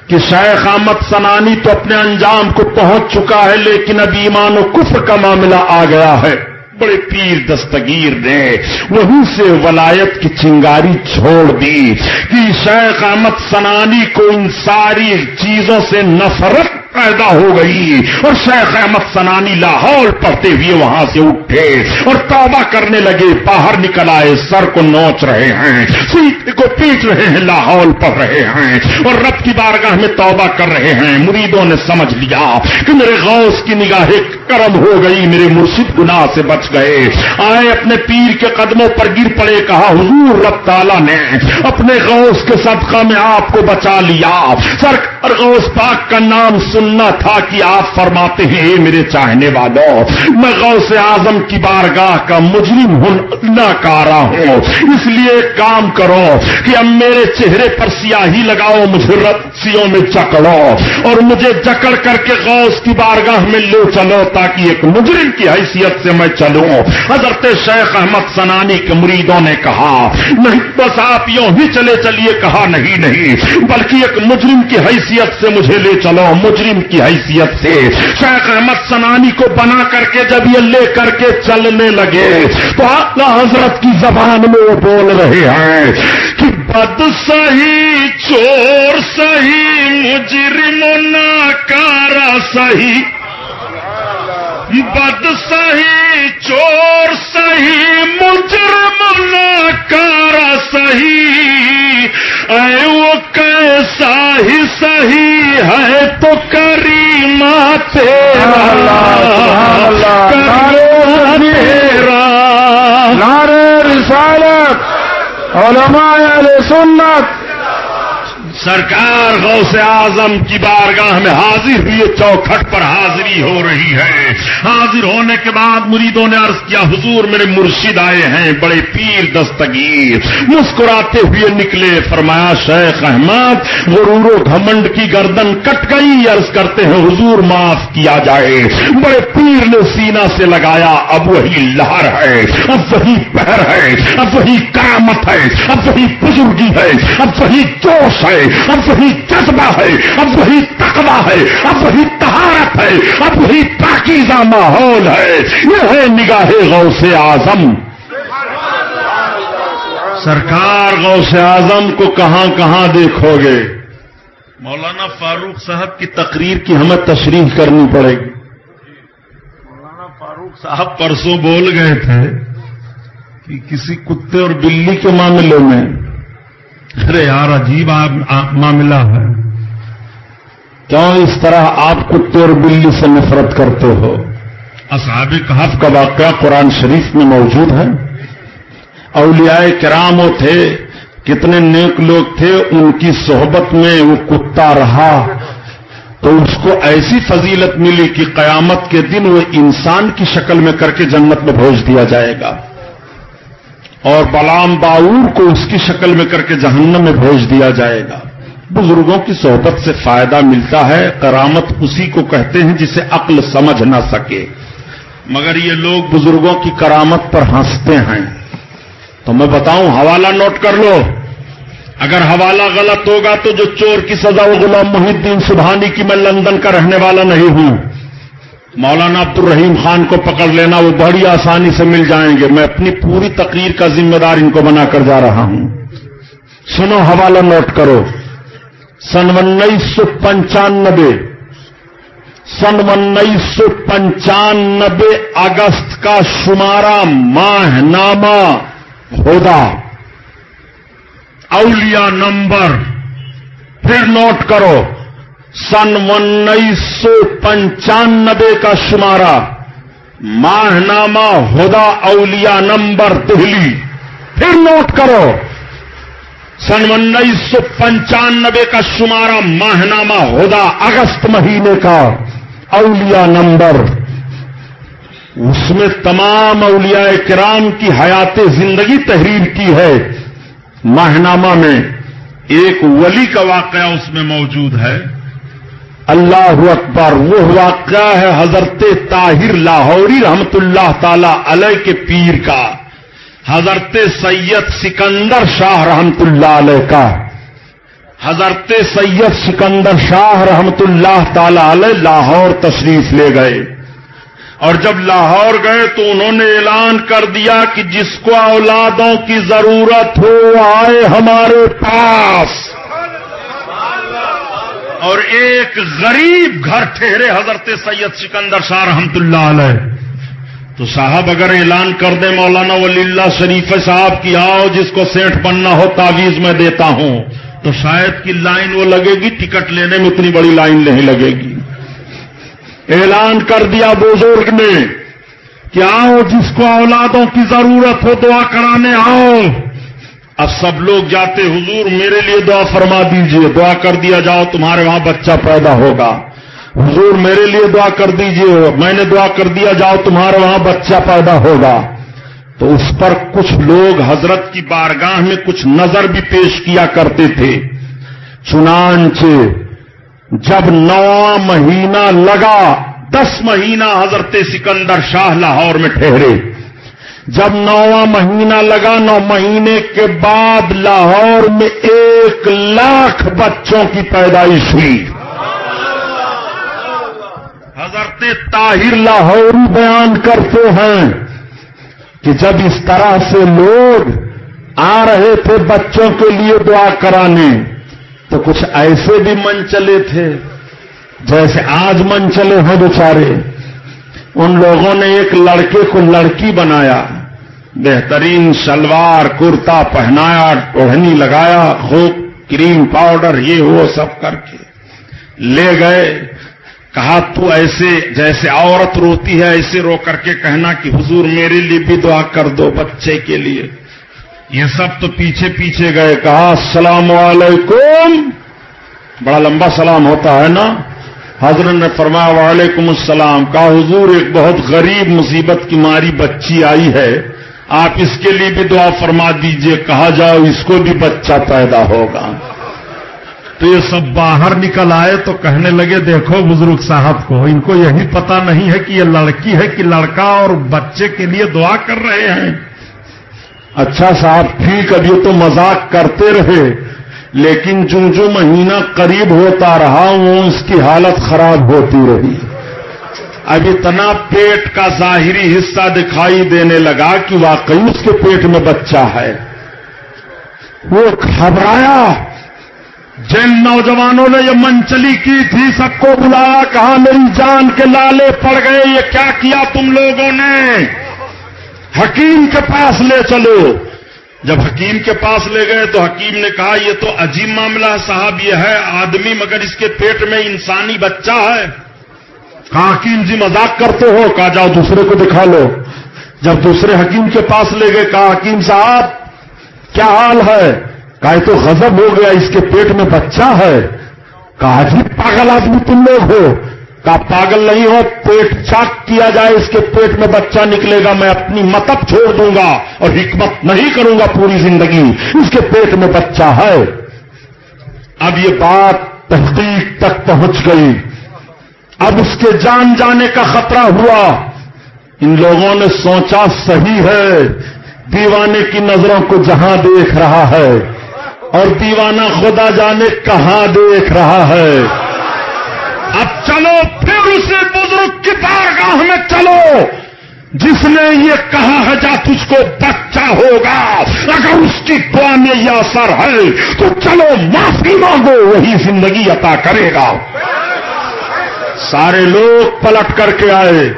کہ شیخ احمد سنانی تو اپنے انجام کو پہنچ چکا ہے، لیکن اب ایمان و کفر کا معاملہ آ گیا ہے۔ بڑے پیر دستگیر نے وہیں سے ولایت کی چنگاری چھوڑ دی کہ شیخ احمد سنانی کو ان ساری چیزوں سے نفرت پیدا ہو گئی اور شیخ احمد سنانی لاہور پڑھتے ہوئے وہاں سے اٹھے اور توبہ کرنے لگے، باہر نکل آئے، سر کو نوچ رہے ہیں سیٹ کو پیٹ رہے ہیں، لاہور پڑھ رہے ہیں اور رب کی بارگاہ میں توبہ کر رہے ہیں۔ مریدوں نے سمجھ لیا کہ میرے غوث کی نگاہ کرم ہو گئی، میرے مرشد گناہ سے بچ گئے۔ آئے اپنے پیر کے قدموں پر گر پڑے، کہا، حضور رب تعالیٰ نے اپنے غوث کے صدقہ میں آپ کو بچا لیا۔ سر غوث پاک کا نام سن سننا تھا کہ آپ فرماتے ہیں، اے میرے چاہنے والوں میں غوث اعظم کی بارگاہ کا مجرم ہوں نہ کارا ہوں. اس لیے کام کرو کہ اب میرے چہرے پر سیاہی لگاؤ، مجھے رسیوں میں چکڑو اور مجھے جکڑ کر کے غوث کی بارگاہ میں لو چلو تاکہ ایک مجرم کی حیثیت سے میں چلوں. حضرت شیخ احمد سنانی کے مریدوں نے کہا، نہیں، بس آپ یوں ہی چلے چلیے، کہا، نہیں نہیں، بلکہ ایک مجرم کی حیثیت سے مجھے لے چلو، مجرم کی حیثیت سے۔ شیخ احمد سنانی کو بنا کر کے جب یہ لے کر کے چلنے لگے، تو آقا حضرت کی زبان میں وہ بول رہے ہیں کہ بد سہی چور سہی، مجرم ناکارا سہی۔ بد سہی چور سہی، مجرم ناکارا سہی۔ اے وہ کیسا ہی صحیح ہے تو کریما تیرا تیرا۔ نعرے رسالت علماء سنت سرکار غوث اعظم کی بارگاہ میں حاضر ہوئی چوکھٹ پر حاضری ہو رہی ہے۔ حاضر ہونے کے بعد مریدوں نے عرض کیا، حضور میرے مرشد آئے ہیں، بڑے پیر دستگیر۔ مسکراتے ہوئے نکلے۔ فرمایا، شیخ احمد، غرور و گھمنڈ کی گردن کٹ گئی۔ عرض کرتے ہیں، حضور معاف کیا جائے۔ بڑے پیر نے سینا سے لگایا، اب وہی لہر ہے، اب وہی پہر ہے، اب وہی کرامت ہے، اب وہی بزرگی ہے، اب وہی جوش ہے۔ اب وہی جذبہ ہے، اب وہی تقوی ہے، اب وہی تہارت ہے، اب وہی پاکیزہ ماحول ہے۔ یہ ہے نگاہ غوث اعظم۔ سرکار غوث اعظم کو کہاں کہاں دیکھو گے؟ مولانا فاروق صاحب کی تقریر کی ہمیں تشریح کرنی پڑے گی۔ مولانا فاروق صاحب پرسوں بول گئے تھے کہ کسی کتے اور بلی کے معاملے میں ارے یار عجیب معاملہ ہے۔ کیوں اس طرح آپ کتے اور بلی سے نفرت کرتے ہو؟ اصحاب کہف کا واقعہ قرآن شریف میں موجود ہے۔ اولیاء کرام وہ تھے کتنے نیک لوگ تھے ان کی صحبت میں وہ کتا رہا۔ تو اس کو ایسی فضیلت ملی کہ قیامت کے دن وہ انسان کی شکل میں کر کے جنت میں بھیج دیا جائے گا۔ اور بلام باور کو اس کی شکل میں کر کے جہنم میں بھیج دیا جائے گا۔ بزرگوں کی صحبت سے فائدہ ملتا ہے کرامت اسی کو کہتے ہیں جسے عقل سمجھ نہ سکے۔ مگر یہ لوگ بزرگوں کی کرامت پر ہنستے ہیں۔ تو میں بتاؤں، حوالہ نوٹ کر لو۔ اگر حوالہ غلط ہوگا تو جو چور کی سزا وہ غلام محی الدین سبحانی کی میں لندن کا رہنے والا نہیں ہوں۔ مولانا عبد الرحیم خان کو پکڑ لینا، وہ بڑی آسانی سے مل جائیں گے۔ میں اپنی پوری تقریر کا ذمہ دار ان کو بنا کر جا رہا ہوں۔ سنو، حوالہ نوٹ کرو۔ سن انیس سو پنچانبے سن انیس سو پنچانبے اگست کا شمارہ ماہ نامہ ہودا۔ اولیاء نمبر، پھر نوٹ کرو۔ سن انیس سو پنچانبے کا شمارہ ماہ نامہ ہدا اولیا نمبر دہلی۔ پھر نوٹ کرو۔ سن انیس سو پنچانبے کا شمارہ ماہ نامہ ہدا اگست مہینے کا اولیا نمبر۔ اس میں تمام اولیاء کرام کی حیات زندگی تحریر کی ہے۔ ماہنامہ میں ایک ولی کا واقعہ اس میں موجود ہے۔ اللہ اکبر، وہ واقعہ ہے حضرت طاہر لاہوری رحمت اللہ تعالی علیہ کے پیر کا، حضرت سید سکندر شاہ رحمت اللہ علیہ کا۔ حضرت سید سکندر شاہ رحمت اللہ تعالی علیہ لاہور تشریف لے گئے۔ اور جب لاہور گئے تو انہوں نے اعلان کر دیا کہ جس کو اولادوں کی ضرورت ہو، آئے ہمارے پاس۔ اور ایک غریب گھر ٹھہرے حضرت سید سکندر شاہ رحمت اللہ علیہ۔ تو صاحب، اگر اعلان کر دے مولانا ولی اللہ شریف صاحب کی، آؤ جس کو سیٹ بننا ہو، تعویذ میں دیتا ہوں۔ تو شاید کی لائن وہ لگے گی، ٹکٹ لینے میں اتنی بڑی لائن نہیں لگے گی۔ اعلان کر دیا بزرگ نے کہ آؤ، جس کو اولادوں کی ضرورت ہو دعا کرانے آؤ۔ اب سب لوگ جاتے، حضور میرے لیے دعا فرما دیجیے۔ دعا کر دیا جاؤ، تمہارے وہاں بچہ پیدا ہوگا۔ حضور میرے لیے دعا کر دیجیے میں نے دعا کر دیا جاؤ، تمہارے وہاں بچہ پیدا ہوگا۔ تو اس پر کچھ لوگ حضرت کی بارگاہ میں کچھ نظر بھی پیش کیا کرتے تھے۔ چنانچہ جب نواں مہینہ لگا، دس مہینہ حضرت سکندر شاہ لاہور میں ٹھہرے۔ جب نواں مہینہ لگا، نو مہینے کے بعد لاہور میں ایک لاکھ بچوں کی پیدائش ہوئی۔ حضرت طاہر لاہوری بیان کرتے ہیں کہ جب اس طرح سے لوگ آ رہے تھے بچوں کے لیے دعا کرانے، تو کچھ ایسے بھی من چلے تھے جیسے آج من چلے ہیں بیچارے۔ ان لوگوں نے ایک لڑکے کو لڑکی بنایا، بہترین شلوار، کرتا پہنایا، ٹوہنی لگایا، خوب کریم پاؤڈر، یہ وہ سب کر کے لے گئے۔ کہا، تو ایسے جیسے عورت روتی ہے، ایسے رو کر کے کہنا کہ حضور میرے لیے بھی دعا کر دو بچے کے لیے۔ یہ سب تو پیچھے پیچھے گئے۔ کہا، السلام علیکم! بڑا لمبا سلام ہوتا ہے نا۔ حضرت نے فرمایا، وعلیکم السلام کہا حضور ایک بہت غریب مصیبت کی ماری بچی آئی ہے۔ آپ اس کے لیے بھی دعا فرما دیجیے، کہا جاؤ اس کو بھی بچہ پیدا ہوگا۔ تو یہ سب باہر نکل آئے تو کہنے لگے، دیکھو بزرگ صاحب کو، ان کو یہی پتا نہیں ہے کہ یہ لڑکی ہے کہ لڑکا اور بچے کے لیے دعا کر رہے ہیں۔ اچھا صاحب، ٹھیک، اب یہ تو مذاق کرتے رہے۔ لیکن جو جو مہینہ قریب ہوتا رہا، وہ اس کی حالت خراب ہوتی رہی۔ اب اتنا پیٹ کا ظاہری حصہ دکھائی دینے لگا کہ واقعی اس کے پیٹ میں بچہ ہے۔ وہ گھبرایا۔ جن نوجوانوں نے یہ منچلی کی تھی، سب کو بلایا کہا، میری جان کے لالے پڑ گئے، یہ کیا کیا تم لوگوں نے؟ حکیم کے پاس لے چلو۔ جب حکیم کے پاس لے گئے تو حکیم نے کہا، یہ تو عجیب معاملہ صاحب، یہ ہے آدمی، مگر اس کے پیٹ میں انسانی بچہ ہے۔ کہا، حکیم جی مذاق کرتے ہو۔ کہا، جاؤ دوسرے کو دکھا لو۔ جب دوسرے حکیم کے پاس لے گئے، کہا، حکیم صاحب، کیا حال ہے؟ کہا تو غضب ہو گیا، اس کے پیٹ میں بچہ ہے۔ کہا جی پاگل آدمی تم لوگ ہو۔ کہا، پاگل نہیں ہو، پیٹ چاک کیا جائے، اس کے پیٹ میں بچہ نکلے گا، میں اپنی متب چھوڑ دوں گا اور حکمت نہیں کروں گا پوری زندگی۔ اس کے پیٹ میں بچہ ہے۔ اب یہ بات تحقیق تک پہنچ گئی۔ اب اس کے جان جانے کا خطرہ ہوا۔ ان لوگوں نے سوچا صحیح ہے، دیوانے کی نظروں کو جہاں دیکھ رہا ہے اور دیوانہ خدا جانے کہاں دیکھ رہا ہے۔ اب چلو، پھر اسے بزرگ کی بارگاہ میں چلو۔ جس نے یہ کہا ہے، جا تجھ کو بچہ ہوگا۔ اگر اس کی دعا میں یہ اثر ہے، تو چلو، معافی مانگو، وہی زندگی عطا کرے گا۔ سارے لوگ پلٹ کر کے آئے۔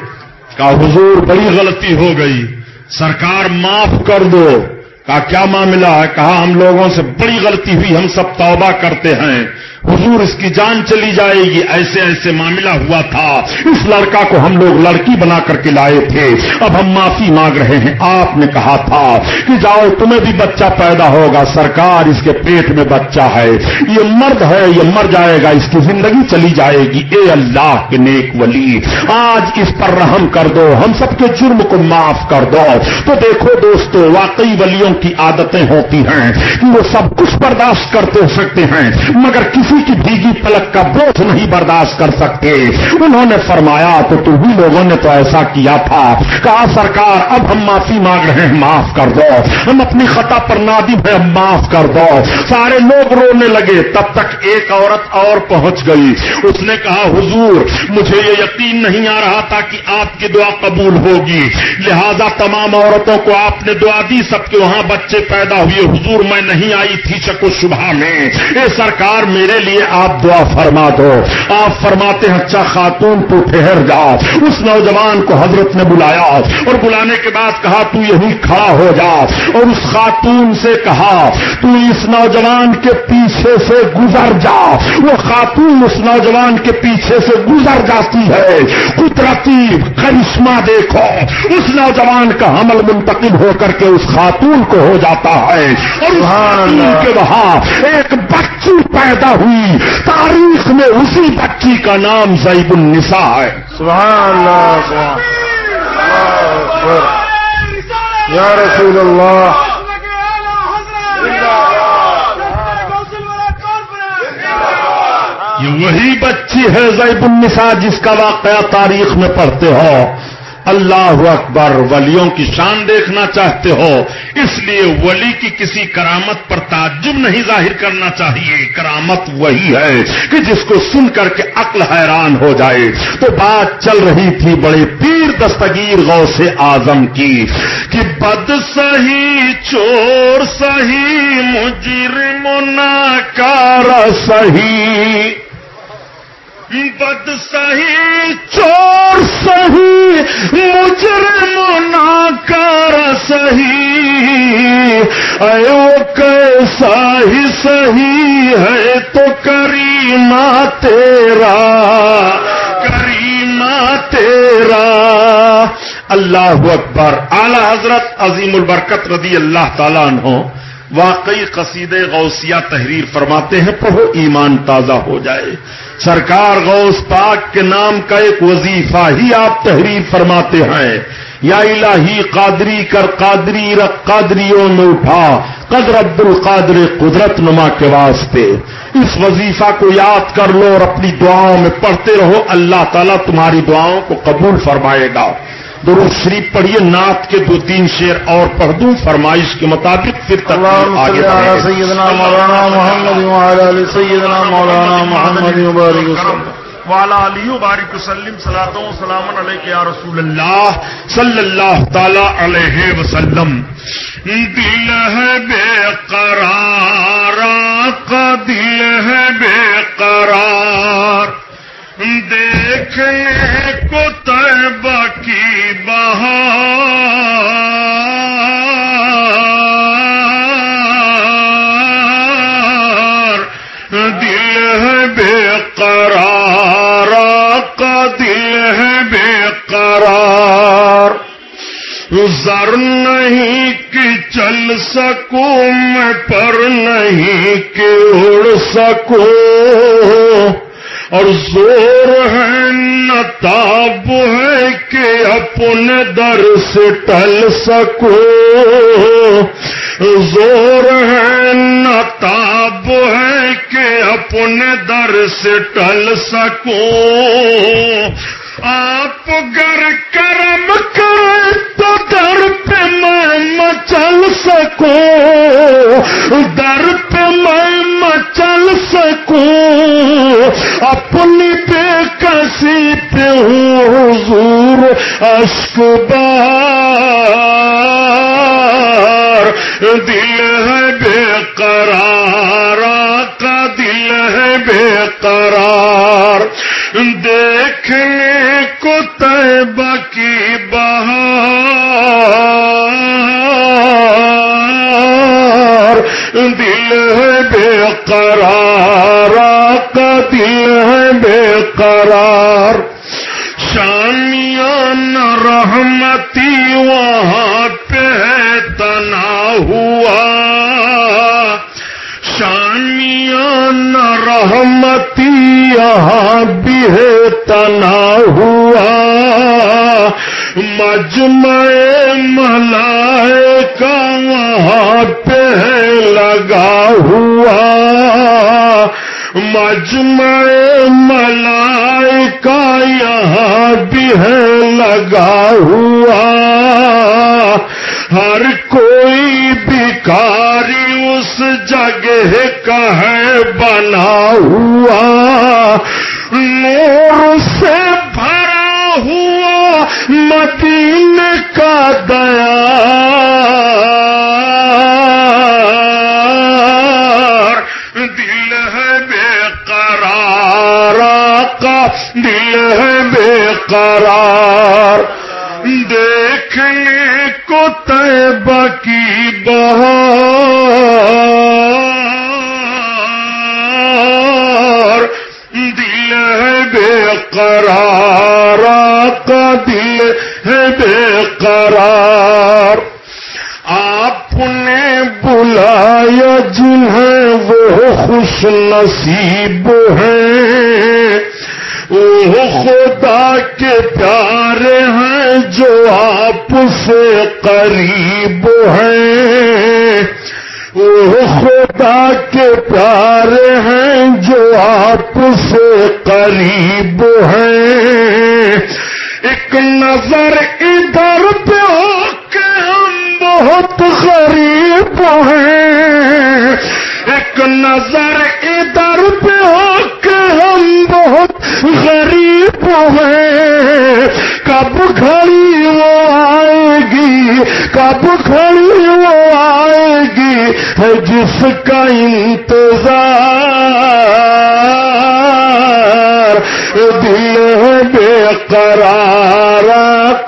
کہا، حضور، بڑی غلطی ہو گئی۔ سرکار، معاف کر دو۔ کہا، کیا معاملہ ہے؟ کہا، ہم لوگوں سے بڑی غلطی ہوئی، ہم سب توبہ کرتے ہیں۔ حضور اس کی جان چلی جائے گی۔ ایسے ایسے معاملہ ہوا تھا۔ اس لڑکا کو ہم لوگ لڑکی بنا کر کے لائے تھے۔ اب ہم معافی مانگ رہے ہیں۔ آپ نے کہا تھا کہ جاؤ، تمہیں بھی بچہ پیدا ہوگا۔ سرکار اس کے پیٹ میں بچہ ہے۔ یہ مرد ہے، یہ مر جائے گا۔ اس کی زندگی چلی جائے گی۔ اے اللہ کے نیک ولی، آج اس پر رحم کر دو۔ ہم سب کے جرم کو معاف کر دو۔ تو دیکھو دوستو، واقعی ولیوں کی عادتیں ہوتی ہیں کہ وہ سب کچھ برداشت کرتے سکتے ہیں۔ مگر کسی مٹی کی بھیگی پلک کا بوجھ نہیں برداشت کر سکتے۔ انہوں نے فرمایا، تو تم بھی لوگوں نے تو ایسا کیا تھا۔ کہا، سرکار، اب ہم معافی مانگ رہے ہیں، معاف کر دو۔ ہم اپنی خطا پر نادم ہیں معاف کر دو۔ سارے لوگ رونے لگے۔ تب تک ایک عورت اور پہنچ گئی۔ اس نے کہا، حضور، مجھے یہ یقین نہیں آ رہا تھا کہ آپ کی دعا قبول ہوگی۔ لہذا تمام عورتوں کو آپ نے دعا دی، سب کے وہاں بچے پیدا ہوئے۔ حضور، میں نہیں آئی تھی چکو شبہ میں۔ اے سرکار، میرے لیے آپ دعا فرما دو۔ آپ فرماتے ہیں اچھا خاتون تو ٹھہر جا۔ اس نوجوان کو حضرت نے بلایا اور بلانے کے بعد کہا تو یہی کھڑا ہو جا۔ اور اس خاتون سے کہا تو اس نوجوان کے پیچھے سے گزر جا۔ وہ خاتون اس نوجوان کے پیچھے سے گزر جاتی ہے۔ قدرتی کرشمہ دیکھو۔ اس نوجوان کا حمل منتقل ہو کر کے اس خاتون کو ہو جاتا ہے۔ اور اس خاتون کے وہاں ایک بچی پیدا ہوئی ہوئی تاریخ میں اسی بچی کا نام زیب النساء ہے۔ سبحان اللہ سبحان اللہ یا رسول اللہ۔ یہ وہی بچی ہے زیب النساء جس کا واقعہ تاریخ میں پڑھتے ہو۔ اللہ اکبر ولیوں کی شان دیکھنا چاہتے ہو، اس لیے ولی کی کسی کرامت پر تعجب نہیں ظاہر کرنا چاہیے۔ کرامت وہی ہے کہ جس کو سن کر کے عقل حیران ہو جائے۔ تو بات چل رہی تھی بڑے پیر دستگیر غو سے آزم کی کہ بد سہی، چور سہی، مجرم ناکار سہی۔ بد سہی، چور سہی، مجرم ناکار سہی۔ اے کیسا ہی سہی ہے تو کریما تیرا کریما تیرا۔ اللہ اکبر، اعلی حضرت عظیم البرکت رضی اللہ تعالیٰ عنہ واقعی قصید غوثیہ تحریر فرماتے ہیں پڑھو ایمان تازہ ہو جائے۔ سرکار غوث پاک کے نام کا ایک وظیفہ ہی آپ تحریر فرماتے ہیں۔ یا الہی قادری کر قادری رق قادریوں میں اٹھا قدر عبد القادر قدرت نما کے واسطے۔ اس وظیفہ کو یاد کر لو اور اپنی دعاؤں میں پڑھتے رہو۔ اللہ تعالیٰ تمہاری دعاؤں کو قبول فرمائے گا۔ درود شریف پڑھیے نعت کے دو تین شیر اور پڑھ دوں فرمائش کے مطابق پھر آگے۔ سيدنا مولانا محمد سيدنا مولانا محمد وسلم۔ والا علی بارک وسلم سلاتوں سلام علیہ یا رسول اللہ صلی اللہ تعالی علیہ وسلم۔ دل ہے بے قرار کا دل ہے بے قرار۔ دیکھنے کو طیبہ کی بہار۔ دل ہے بے قرار کا دل ہے بے قرار۔ زر نہیں کہ چل سکوں میں، پر نہیں کہ اڑ سکوں۔ اور زور ہے نتاب تاب ہے کہ اپنے در سے ٹل سکو زور ہے نتاب تاب ہے کہ اپنے در سے ٹل سکو آپ گر کرم کرے تو در پہ میں مچل سکوں، در پہ میں مچل سکوں۔ اپنی بے کسی پہ ہوں حضور اشکبار دل ہے بے قرار کا دل ہے بے قرار۔ دیکھنے کو طیبہ کی بہار۔ دل ہے بے قرار کا دل ہے بے قرار۔ شامیان رحمتی وہاں پہ تنا ہوا۔ شامیان رحمتی یہاں بھی ہے۔ تنا ہوا۔ مجمع ملائے کا وہاں پہ لگا ہوا۔ مجمع ملائکہ یہاں بھی ہے لگا ہوا۔ ہر کوئی بیکاری اس جگہ کا ہے بنا ہوا۔ نور سے بھرا ہوا مت خوش نصیب ہیں۔ وہ خدا کے پیارے ہیں جو آپ سے قریب ہیں۔ وہ خدا کے پیارے ہیں جو آپ سے قریب ہیں۔ ایک نظر ادھر پہ کے ہم بہت غریب ہیں۔ ایک نظر غریب ہیں کب گھڑی وہ آئے گی؟ کب گھڑی وہ آئے گی؟ ہے جس کا انتظار۔ دل ہے بے قرار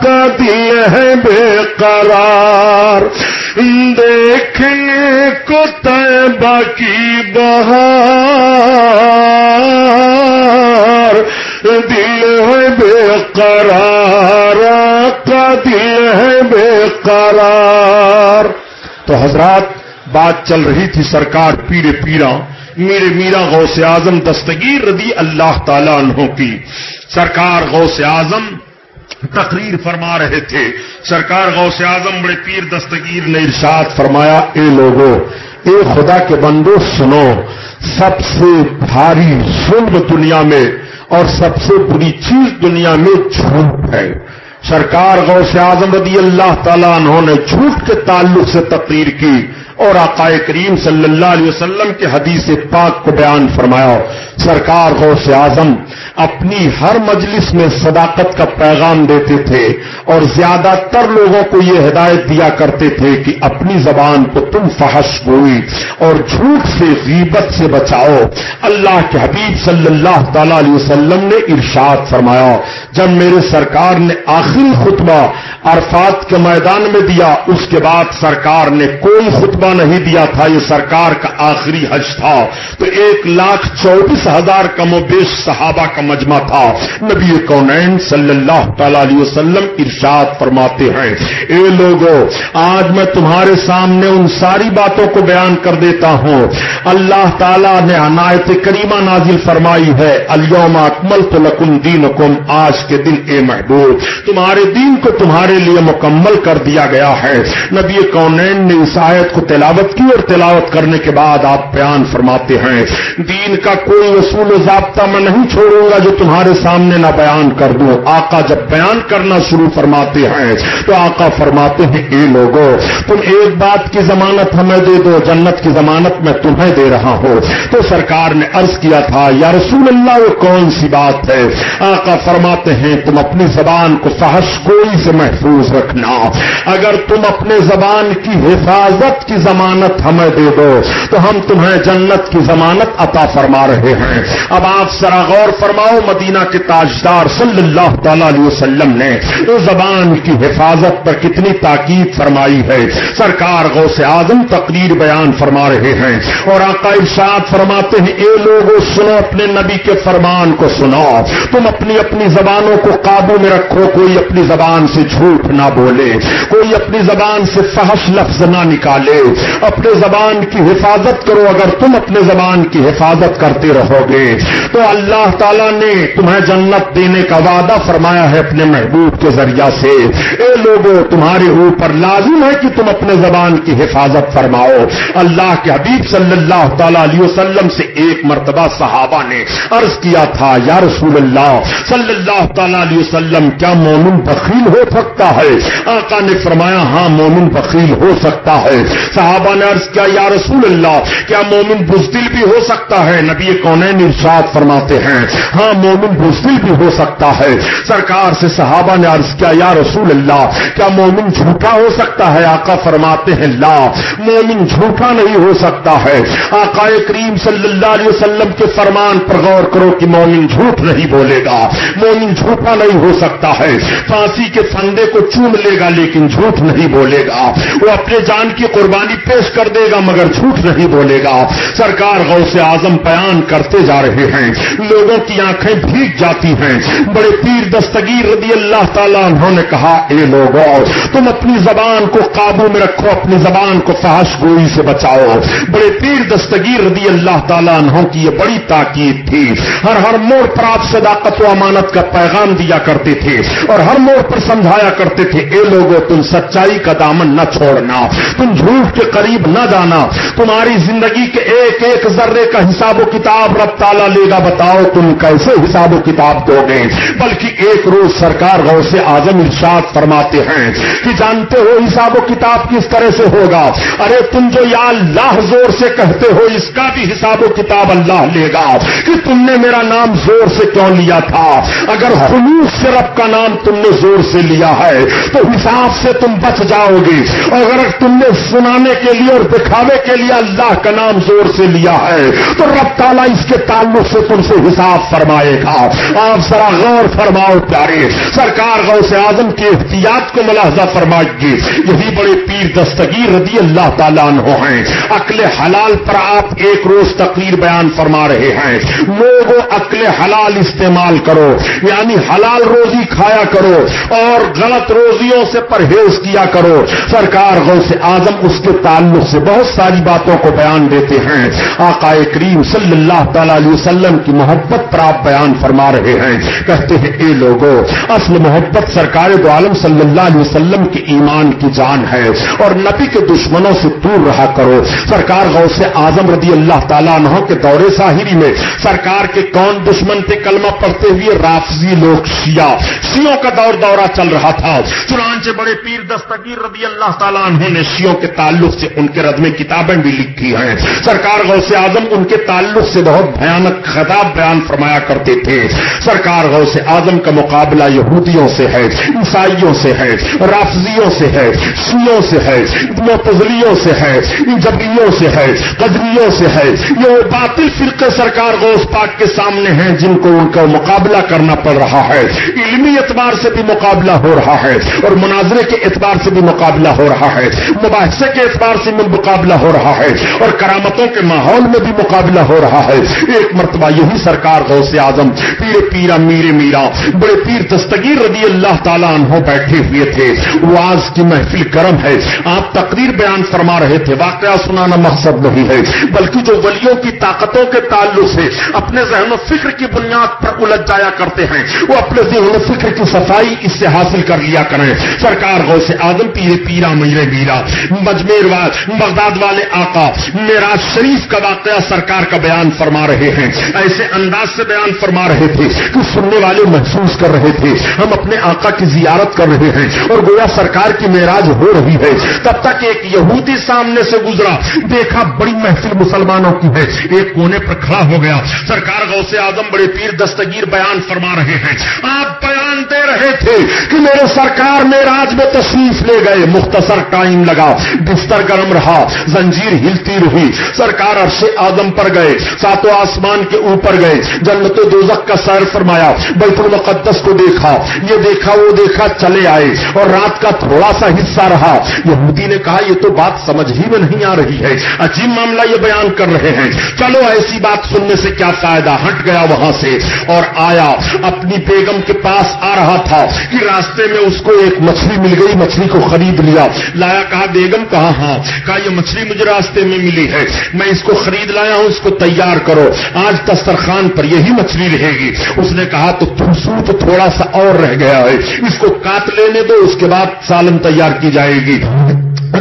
کا دل ہے بے قرار۔ دیکھنے کو طیبہ کی بہار۔ دل ہے بے قرار کا دل ہے بے قرار۔ تو حضرات، بات چل رہی تھی سرکار پیڑے پیرا، میرے میرا غوث اعظم دستگیر رضی اللہ تعالی عنہ کی۔ سرکار غوث اعظم تقریر فرما رہے تھے۔ سرکار غوث اعظم بڑے پیر دستگیر نے ارشاد فرمایا، اے لوگوں اے خدا کے بندو، سنو، سب سے بھاری ظلم دنیا میں اور سب سے بری چیز دنیا میں جھوٹ ہے۔ سرکار غوث اعظم رضی اللہ تعالیٰ انہوں نے جھوٹ کے تعلق سے تقریر کی۔ اور آقائے کریم صلی اللہ علیہ وسلم کے حدیث پاک کو بیان فرمایا، سرکار غوث اعظم اپنی ہر مجلس میں صداقت کا پیغام دیتے تھے اور زیادہ تر لوگوں کو یہ ہدایت دیا کرتے تھے کہ اپنی زبان کو تم فحش گوئی اور جھوٹ سے، غیبت سے بچاؤ۔ اللہ کے حبیب صلی اللہ تعالی علیہ وسلم نے ارشاد فرمایا، جب میرے سرکار نے آخری خطبہ عرفات کے میدان میں دیا، اس کے بعد سرکار نے کوئی خطبہ نہیں دیا تھا، یہ سرکار کا آخری حج تھا۔ تو ایک لاکھ چوبیس ہزار کم و بیش صحابہ کا مجمع تھا۔ نبی کونین صلی اللہ تعالی علیہ وسلم ارشاد فرماتے ہیں، اے لوگوں آج میں تمہارے سامنے ان ساری باتوں کو بیان کر دیتا ہوں۔ اللہ تعالیٰ نے عنایت کریمہ نازل فرمائی ہے الوم اکمل تو لکم دین آج کے دن اے محبوب، تمہارے دین کو تمہارے لیے مکمل کر دیا گیا ہے۔ نبی کونین نے اس آیت کو تلاوت کی اور تلاوت کرنے کے بعد آپ بیان فرماتے ہیں۔ دین کا کوئی اصول و ضابطہ میں نہیں چھوڑوں گا جو تمہارے سامنے نہ بیان کر دوں۔ آقا جب بیان کرنا شروع فرماتے ہیں تو آقا فرماتے ہیں، اے لوگوں تم ایک بات کی ضمانت ہمیں دے دو، جنت کی ضمانت میں تمہیں دے رہا ہوں۔ تو سرکار نے عرض کیا تھا، یا رسول اللہ، وہ کون سی بات ہے؟ آقا فرماتے ہیں، تم اپنی زبان کو فحش کوئی سے محفوظ رکھنا۔ اگر تم اپنے زبان کی حفاظت کی ضمانت ہمیں دے دو۔ تو ہم تمہیں جنت کی ضمانت عطا فرما رہے ہیں۔ اب آپ سرا غور فرماؤ، مدینہ کے تاجدار صلی اللہ تعالی علیہ وسلم نے اس زبان کی حفاظت پر کتنی تاکید فرمائی ہے۔ سرکار غو سے تقریر بیان فرما رہے ہیں۔ اور آقا ارشاد فرماتے ہیں، اے لوگوں سنو اپنے نبی کے فرمان کو سنو۔ تم اپنی اپنی زبانوں کو قابو میں رکھو، کوئی اپنی زبان سے جھوٹ نہ بولے، کوئی اپنی زبان سے فحش لفظ نہ نکالے۔ اپنے زبان کی حفاظت کرو اگر تم اپنے زبان کی حفاظت کرتے رہو گے۔ تو اللہ تعالیٰ نے تمہیں جنت دینے کا وعدہ فرمایا ہے اپنے محبوب کے ذریعہ سے۔ اے لوگوں تمہارے اوپر لازم ہے کہ تم اپنے زبان کی حفاظت فرماؤ۔ اللہ کے حبیب صلی اللہ تعالی علیہ وسلم سے ایک مرتبہ صحابہ نے عرض کیا تھا، یا رسول اللہ، صلی اللہ تعالی علیہ وسلم، کیا مومن بخیل ہو سکتا ہے؟ آقا نے فرمایا ہاں مومن بخیل ہو سکتا ہے۔ صحابہ نے عرض کیا، یا رسول اللہ، کیا مومن بزدل بھی ہو سکتا ہے؟ نبی کون ارشاد فرماتے ہیں ہاں مومن بزدل بھی ہو سکتا ہے۔ سرکار سے صحابہ نے عرض کیا، یا رسول اللہ، کیا مومن جھوٹا ہو سکتا ہے؟ آقا فرماتے ہیں، لا، مومن جھوٹا نہیں ہو سکتا ہے۔ آقا کریم صلی اللہ علیہ وسلم کے فرمان پر غور کرو کہ مومن جھوٹ نہیں بولے گا۔ مومن جھوٹا نہیں ہو سکتا ہے۔ پھانسی کے فندے کو چوم لے گا، لیکن جھوٹ نہیں بولے گا۔ وہ اپنے جان کی قربانی پیش کر دے گا، مگر جھوٹ نہیں بولے گا۔ سرکار غو سے آزم بیان کرتے جا رہے ہیں۔ لوگوں کی آنکھیں بھیگ جاتی ہیں۔ بڑے پیر دستگیر رضی اللہ تعالیٰ انہوں نے کہا، اے لوگوں تم اپنی زبان کو قابو میں رکھو، اپنی زبان کو فحش گوئی سے بچاؤ۔ بڑے پیر دستگیر رضی اللہ تعالیٰ انہوں کی یہ بڑی تاکید تھی۔ ہر ہر موڑ پر آپ صداقت و امانت کا پیغام دیا کرتے تھے اور ہر موڑ پر سمجھایا کرتے تھے، اے لوگوں تم سچائی کا دامن نہ چھوڑنا۔ تم جھوٹ کے قریب نہ جانا۔ تمہاری زندگی کے ایک ایک ذرے کا حساب و کتاب رب تالا لے گا۔ بتاؤ تم کیسے حساب و کتاب دو گے؟ بلکہ ایک روز سرکار غور سے ارشاد فرماتے ہیں کہ جانتے ہو حساب و کتاب کس طرح سے ہوگا۔ ارے تم جو یا اللہ زور سے کہتے ہو، اس کا بھی حساب و کتاب اللہ لے گا کہ تم نے میرا نام زور سے کیوں لیا تھا؟ اگر خلوص سے رب کا نام تم نے زور سے لیا ہے، تو حساب سے تم بچ جاؤ گے۔ اور اگر تم نے سنانے کے لیے اور دکھاوے کے لیے اللہ کا نام زور سے لیا ہے۔ تو رب تعالیٰ اس کے تعلق سے تم سے حساب فرمائے گا۔ آپ ذرا غور فرماؤ پیارے۔ سرکار غو سے آزم کی احتیاط کو ملاحظہ فرمائے گی یہی بڑے پیر دستگیر رضی اللہ تعالیٰ عنہ ہیں۔ عقل حلال پر آپ ایک روز تقریر بیان فرما رہے ہیں۔ لوگوں عقل حلال استعمال کرو۔ یعنی حلال روزی کھایا کرو اور غلط روزیوں سے پرہیز کیا کرو۔ سرکار غو سے آزم اس کے تعلق سے بہت ساری باتوں کو بیان دیتے ہیں۔ آقا کریم صلی اللہ تعالی علیہ وسلم کی محبت پر آپ بیان فرما رہے ہیں۔ کہتے ہیں، اے لوگوں اصل محبت سرکار دو عالم صلی اللہ علیہ وسلم کی ایمان کی جان ہے۔ اور نبی کے دشمنوں سے دور رہا کرو۔ سرکار غو سے آزم رضی اللہ تعالیٰ عنہ کے دورے ظاہری میں سرکار کے کون دشمن تھے؟ کلمہ پڑھتے ہوئے رافضی لوگ شیعہ شیوں کا دور دورہ چل رہا تھا۔ چنانچہ بڑے پیر دستگیر رضی اللہ تعالیٰ عنہ نے شیوں کے تعلق تعلق سے ان کے ردم کتابیں بھی لکھی ہیں۔ سرکار غوث اعظم ان کے تعلق سے بہت بھیانک خطاب بیان فرمایا کرتے تھے۔ سرکار غوث اعظم کا مقابلہ یہودیوں سے ہے، عیسائیوں سے ہے، رافضیوں سے ہے شیوں سے ہے متزلیوں سے ہے، جبریوں سے ہے، قدریوں سے ہے۔ یہ باطل فرقے سرکار غوث پاک کے سامنے ہیں جن کو ان کا مقابلہ کرنا پڑ رہا ہے۔ علمی اعتبار سے بھی مقابلہ ہو رہا ہے اور مناظرے کے اعتبار سے بھی مقابلہ ہو رہا ہے۔ مباحثے کے اعتبار سے بھی مقابلہ ہو رہا ہے اور کرامتوں کے ماحول میں بھی مقابلہ ہو رہا ہے۔ ایک مرتبہ یہی سرکار غوث اعظم پیر پیرا میرے میرا، بڑے پیر دستگیر رضی اللہ تعالیٰ عنہ بیٹھے ہوئے تھے۔ وہ آج کی محفل کرم ہے۔ آپ تقریر بیان فرما رہے تھے۔ واقعہ سنانا مقصد نہیں ہے۔ بلکہ جو ولیوں کی طاقتوں کے تعلق سے اپنے ذہن و فکر کی بنیاد پر الجھ جایا کرتے ہیں، وہ اپنے ذہن و فکر کی صفائی اس سے حاصل کر لیا کریں۔ سرکار غو سے آدم پیرے پیرا میرے میرا مجمیر بغداد والے آقا، میرا شریف کا واقعہ سرکار کا بیان فرما رہے ہیں۔ ایسے انداز سے بیان فرما رہے تھے کہ سننے والے محسوس کر رہے تھے۔ ہم اپنے آقا کی زیارت کر رہے ہیں اور گویا سرکار کی معراج ہو رہی ہے۔ تب تک ایک یہودی سامنے سے گزرا، دیکھا بڑی محفل مسلمانوں کی ہے۔ ایک کونے پر کھڑا ہو گیا۔ سرکار غوث آدم بڑے پیر دستگیر بیان فرما رہے ہیں۔ آپ بیان دے رہے تھے کہ میرے سرکار میں راج میں تشریف لے گئے۔ مختصر ٹائم لگا۔ بستر گرم رہا، زنجیر ہلتی رہی۔ سرکار عرش آدم پر گئے، ساتوں آسمان کے اوپر گئے۔ جنت و دوزک کا سیر فرمایا، بیت المقدس کو دیکھا۔ یہ دیکھا، وہ دیکھا، چلے آئے۔ اور رات کا تھوڑا سا حصہ رہا۔ یہودی نے کہا، یہ تو بات سمجھ ہی میں نہیں آ رہی ہے۔ عجیب معاملہ یہ بیان کر رہے ہیں۔ چلو، ایسی بات سننے سے کیا فائدہ؟ ہٹ گیا وہاں سے۔ اور آیا، اپنی بیگم کے پاس آ رہا تھا کہ راستے میں اس کو ایک مچھلی مل گئی، مچھلی کو خرید لیا۔ لایا، کہا، بیگم کہا ہاں کہا یہ مچھلی مجھے راستے میں ملی ہے۔ میں اس کو خرید لایا ہوں، اس کو تیار کرو۔ آج دسترخوان پر یہی مچھلی رہے گی۔ اس نے کہا، تو تو تھوڑا سا اور رہ گیا ہے۔ اس کو کاٹ لینے دو، اس کے بعد سالن تیار کی جائے گی۔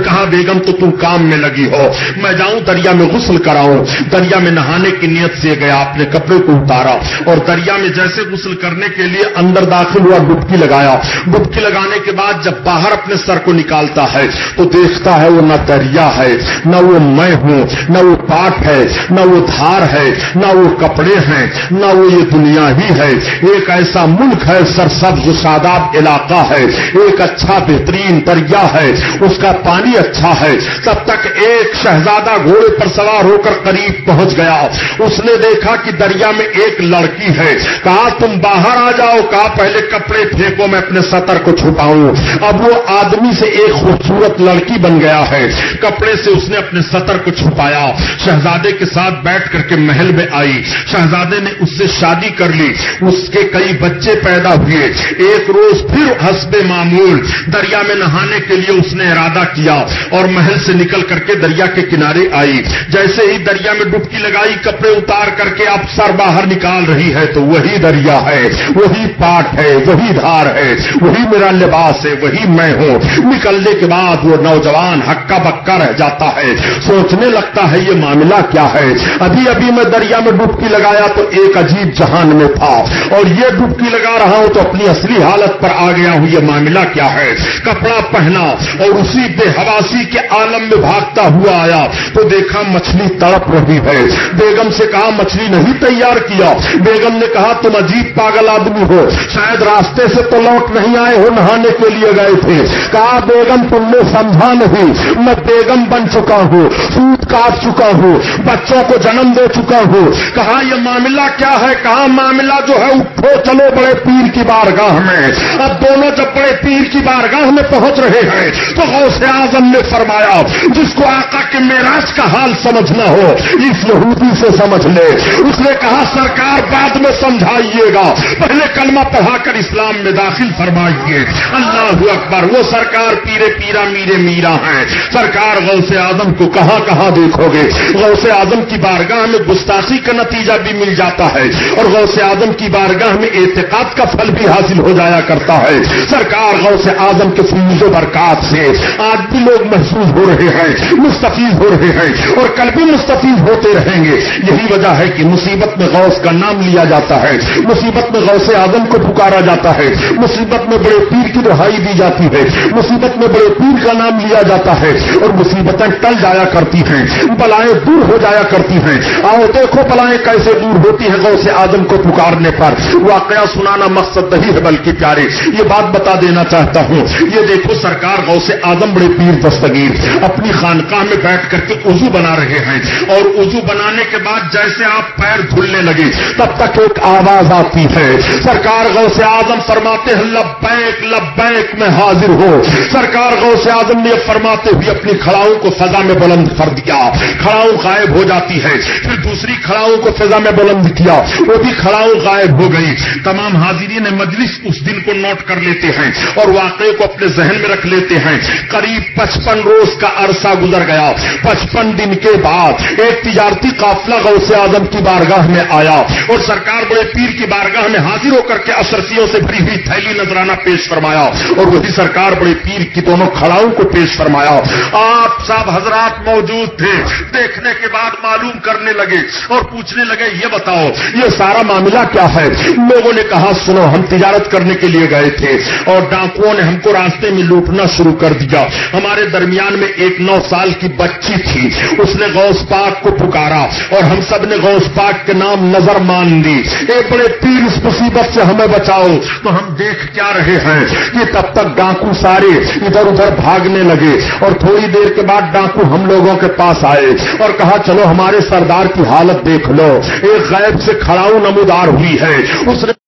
کہا، بیگم، تو تم کام میں لگی ہو۔ میں جاؤں، دریا میں غسل کراؤں۔ دریا میں نہانے کی نیت سے گیا، اپنے کپڑے کو اتارا۔ اور دریا میں جیسے غسل کرنے کے لیے اندر داخل ہوا ڈبکی لگایا۔ ڈبکی لگانے کے بعد جب باہر اپنے سر کو نکالتا ہے، تو دیکھتا ہے وہ نہ دریا ہے، نہ وہ میں ہوں، نہ وہ پاٹ ہے، نہ وہ دھار ہے، نہ وہ کپڑے ہیں، نہ وہ یہ دنیا ہی ہے۔ ایک ایسا ملک ہے، سرسبز شاداب علاقہ ہے۔ ایک اچھا بہترین دریا ہے، اس کا پانی اچھا ہے۔ تب تک ایک شہزادہ گھوڑے پر سوار ہو کر قریب پہنچ گیا۔ اس نے دیکھا کہ دریا میں ایک لڑکی ہے۔ کہا، تم باہر آ جاؤ، کہا، پہلے کپڑے پھینکو، میں اپنے سطر کو چھپاؤں۔ اب وہ آدمی سے ایک خوبصورت لڑکی بن گیا ہے۔ کپڑے سے اس نے اپنے سطر کو چھپایا۔ شہزادے کے ساتھ بیٹھ کر کے محل میں آئی۔ شہزادے نے اس سے شادی کر لی۔ اس کے کئی بچے پیدا ہوئے۔ ایک روز پھر حسب معمول دریا میں نہانے کے لیے اس نے ارادہ کیا اور محل سے نکل کر کے دریا کے کنارے آئی۔ جیسے ہی دریا میں ڈبکی لگائی، کپڑے اتار کر کے اب سر باہر نکال رہی ہے۔ تو وہی دریا ہے، وہی پاٹ ہے، وہی دھار ہے، وہی میرا لباس ہے، وہی میں ہوں۔ نکلنے کے بعد وہ نوجوان حق ہکا بکا رہ جاتا ہے۔ سوچنے لگتا ہے یہ معاملہ کیا ہے۔ ابھی ابھی میں دریا میں ڈبکی لگایا تو ایک عجیب جہان میں تھا۔ اور یہ ڈبکی لگا رہا ہوں تو اپنی اصلی حالت پر آ گیا ہوں۔ یہ معاملہ کیا ہے؟ کپڑا پہنا اور اسی بے حواسی کے عالم میں بھاگتا ہوا آیا تو دیکھا مچھلی تڑپ رہی ہے۔ بیگم سے کہا، مچھلی نہیں تیار کیا۔ بیگم نے کہا، تم عجیب پاگل آدمی ہو۔ شاید راستے سے تو لوٹ نہیں آئے ہو، نہانے کے لیے گئے تھے۔ کہا، بیگم، تم نے سمجھا نہیں۔ میں بیگم بن چکا ہوں سوت کاٹ چکا ہوں، بچوں کو جنم دے چکا ہوں۔ کہا یہ معاملہ کیا ہے؟ کہا معاملہ جو ہے؟ اٹھو، چلو بڑے پیر کی بارگاہ میں۔ اب دونوں جب بڑے پیر کی بارگاہ میں پہنچ رہے ہیں، تو غوث اعظم نے فرمایا، جس کو آقا کے میراج کا حال سمجھنا ہو، اس یہودی سے سمجھ لے۔ اس نے کہا، سرکار بعد میں سمجھائیے گا۔ پہلے کلمہ پڑھا کر اسلام میں داخل فرمائیے۔ اللہ اکبر، وہ سرکار، پیرے پیرا میرے میرا ہیں۔ سرکار غوث اعظم کو کہاں کہاں دیکھو گے؟ غوث اعظم کی بارگاہ میں گستاخی کا نتیجہ بھی مل جاتا ہے اور غوث اعظم کی بارگاہ میں اعتقاد کا پھل بھی حاصل ہو جایا کرتا ہے۔ سرکار غوث اعظم کے فیوز و برکات سے آج بھی لوگ محسوس ہو رہے ہیں، مستفیض ہو رہے ہیں اور کل بھی مستفیض ہوتے رہیں گے۔ یہی وجہ ہے کہ مصیبت میں غوث کا نام لیا جاتا ہے۔ مصیبت میں غوث اعظم کو پکارا جاتا ہے۔ مصیبت میں بڑے پیر کی دہائی دی جاتی ہے۔ مصیبت میں بڑے پیر کا نام لیا جاتا ہے۔ اور مصیبتیں ٹل جایا کرتی ہیں۔ بلائیں دور ہو جایا کرتی ہیں۔ آؤ دیکھو بلائیں کیسے دور ہوتی ہیں غوث اعظم کو پکارنے پر۔ واقعہ سنانا مقصد نہیں ہے بلکہ پیارے، یہ بات بتا دینا چاہتا ہوں۔ یہ دیکھو سرکار غوث اعظم بڑے پیر دستگیر، اپنی خانقاہ میں بیٹھ کر کے وضو بنا رہے ہیں۔ اور وضو بنانے کے بعد جیسے آپ پیر دھلنے لگے، تب تک ایک آواز آتی ہے۔ سرکار غو سے فرماتے ہیں، لبیک لبیک میں حاضر ہو۔ سرکار غو سے نے فرماتے ہوئے بھی اپنی کھڑاؤں کو فضا میں بلند کر دیا۔ کھڑاؤں غائب ہو جاتی ہے۔ پھر دوسری کھڑاؤں کو فضا میں بلند کیا۔ وہ بھی کھڑاؤں غائب ہو گئی۔ تمام حاضرین مجلس اس دن کو نوٹ کر لیتے ہیں اور واقعے کو اپنے ذہن میں رکھ لیتے ہیں۔ قریب پچپن روز کا عرصہ گزر گیا۔ پچپن دن کے بعد ایک تجارتی قافلہ غوث اعظم کی بارگاہ میں آیا اور سرکار بڑے پیر کی بارگاہ میں حاضر ہو کر کے اشرفیوں سے بھری ہوئی تھیلی نظرانہ پیش فرمایا اور وہی سرکار بڑے پیر کی دونوں کھڑاؤں کو پیش فرمایا۔ آپ صاحب حضرات موجود تھے، دیکھنے کے بعد معلوم کرنے لگے اور پوچھنے لگے، یہ بتاؤ، یہ سارا معاملہ کیا ہے؟ لوگوں نے کہا، سنو، ہم تجارت کرنے کے لیے گئے تھے اور ڈاکوؤں نے ہم کو راستے میں لوٹنا شروع کر دیا۔ ہمارے درمیان میں ایک نو سال کی بچی تھی، اس نے غوث پاک کو پکارا اور ہم سب نے غوث پاک کے نام نظر مان دی ایک بڑے پیر، اس مصیبت سے ہمیں بچاؤ۔ تو ہم دیکھ کیا رہے ہیں کہ تب تک ڈاکو سارے ادھر ادھر بھاگنے لگے اور تھوڑی دیر کے بعد ڈاکو ہم لوگوں کے پاس آئے اور کہا، چلو ہمارے سردار کی حالت دیکھ لو۔ ایک غیب سے کھڑاؤ نمودار ہوئی ہے۔ اس نے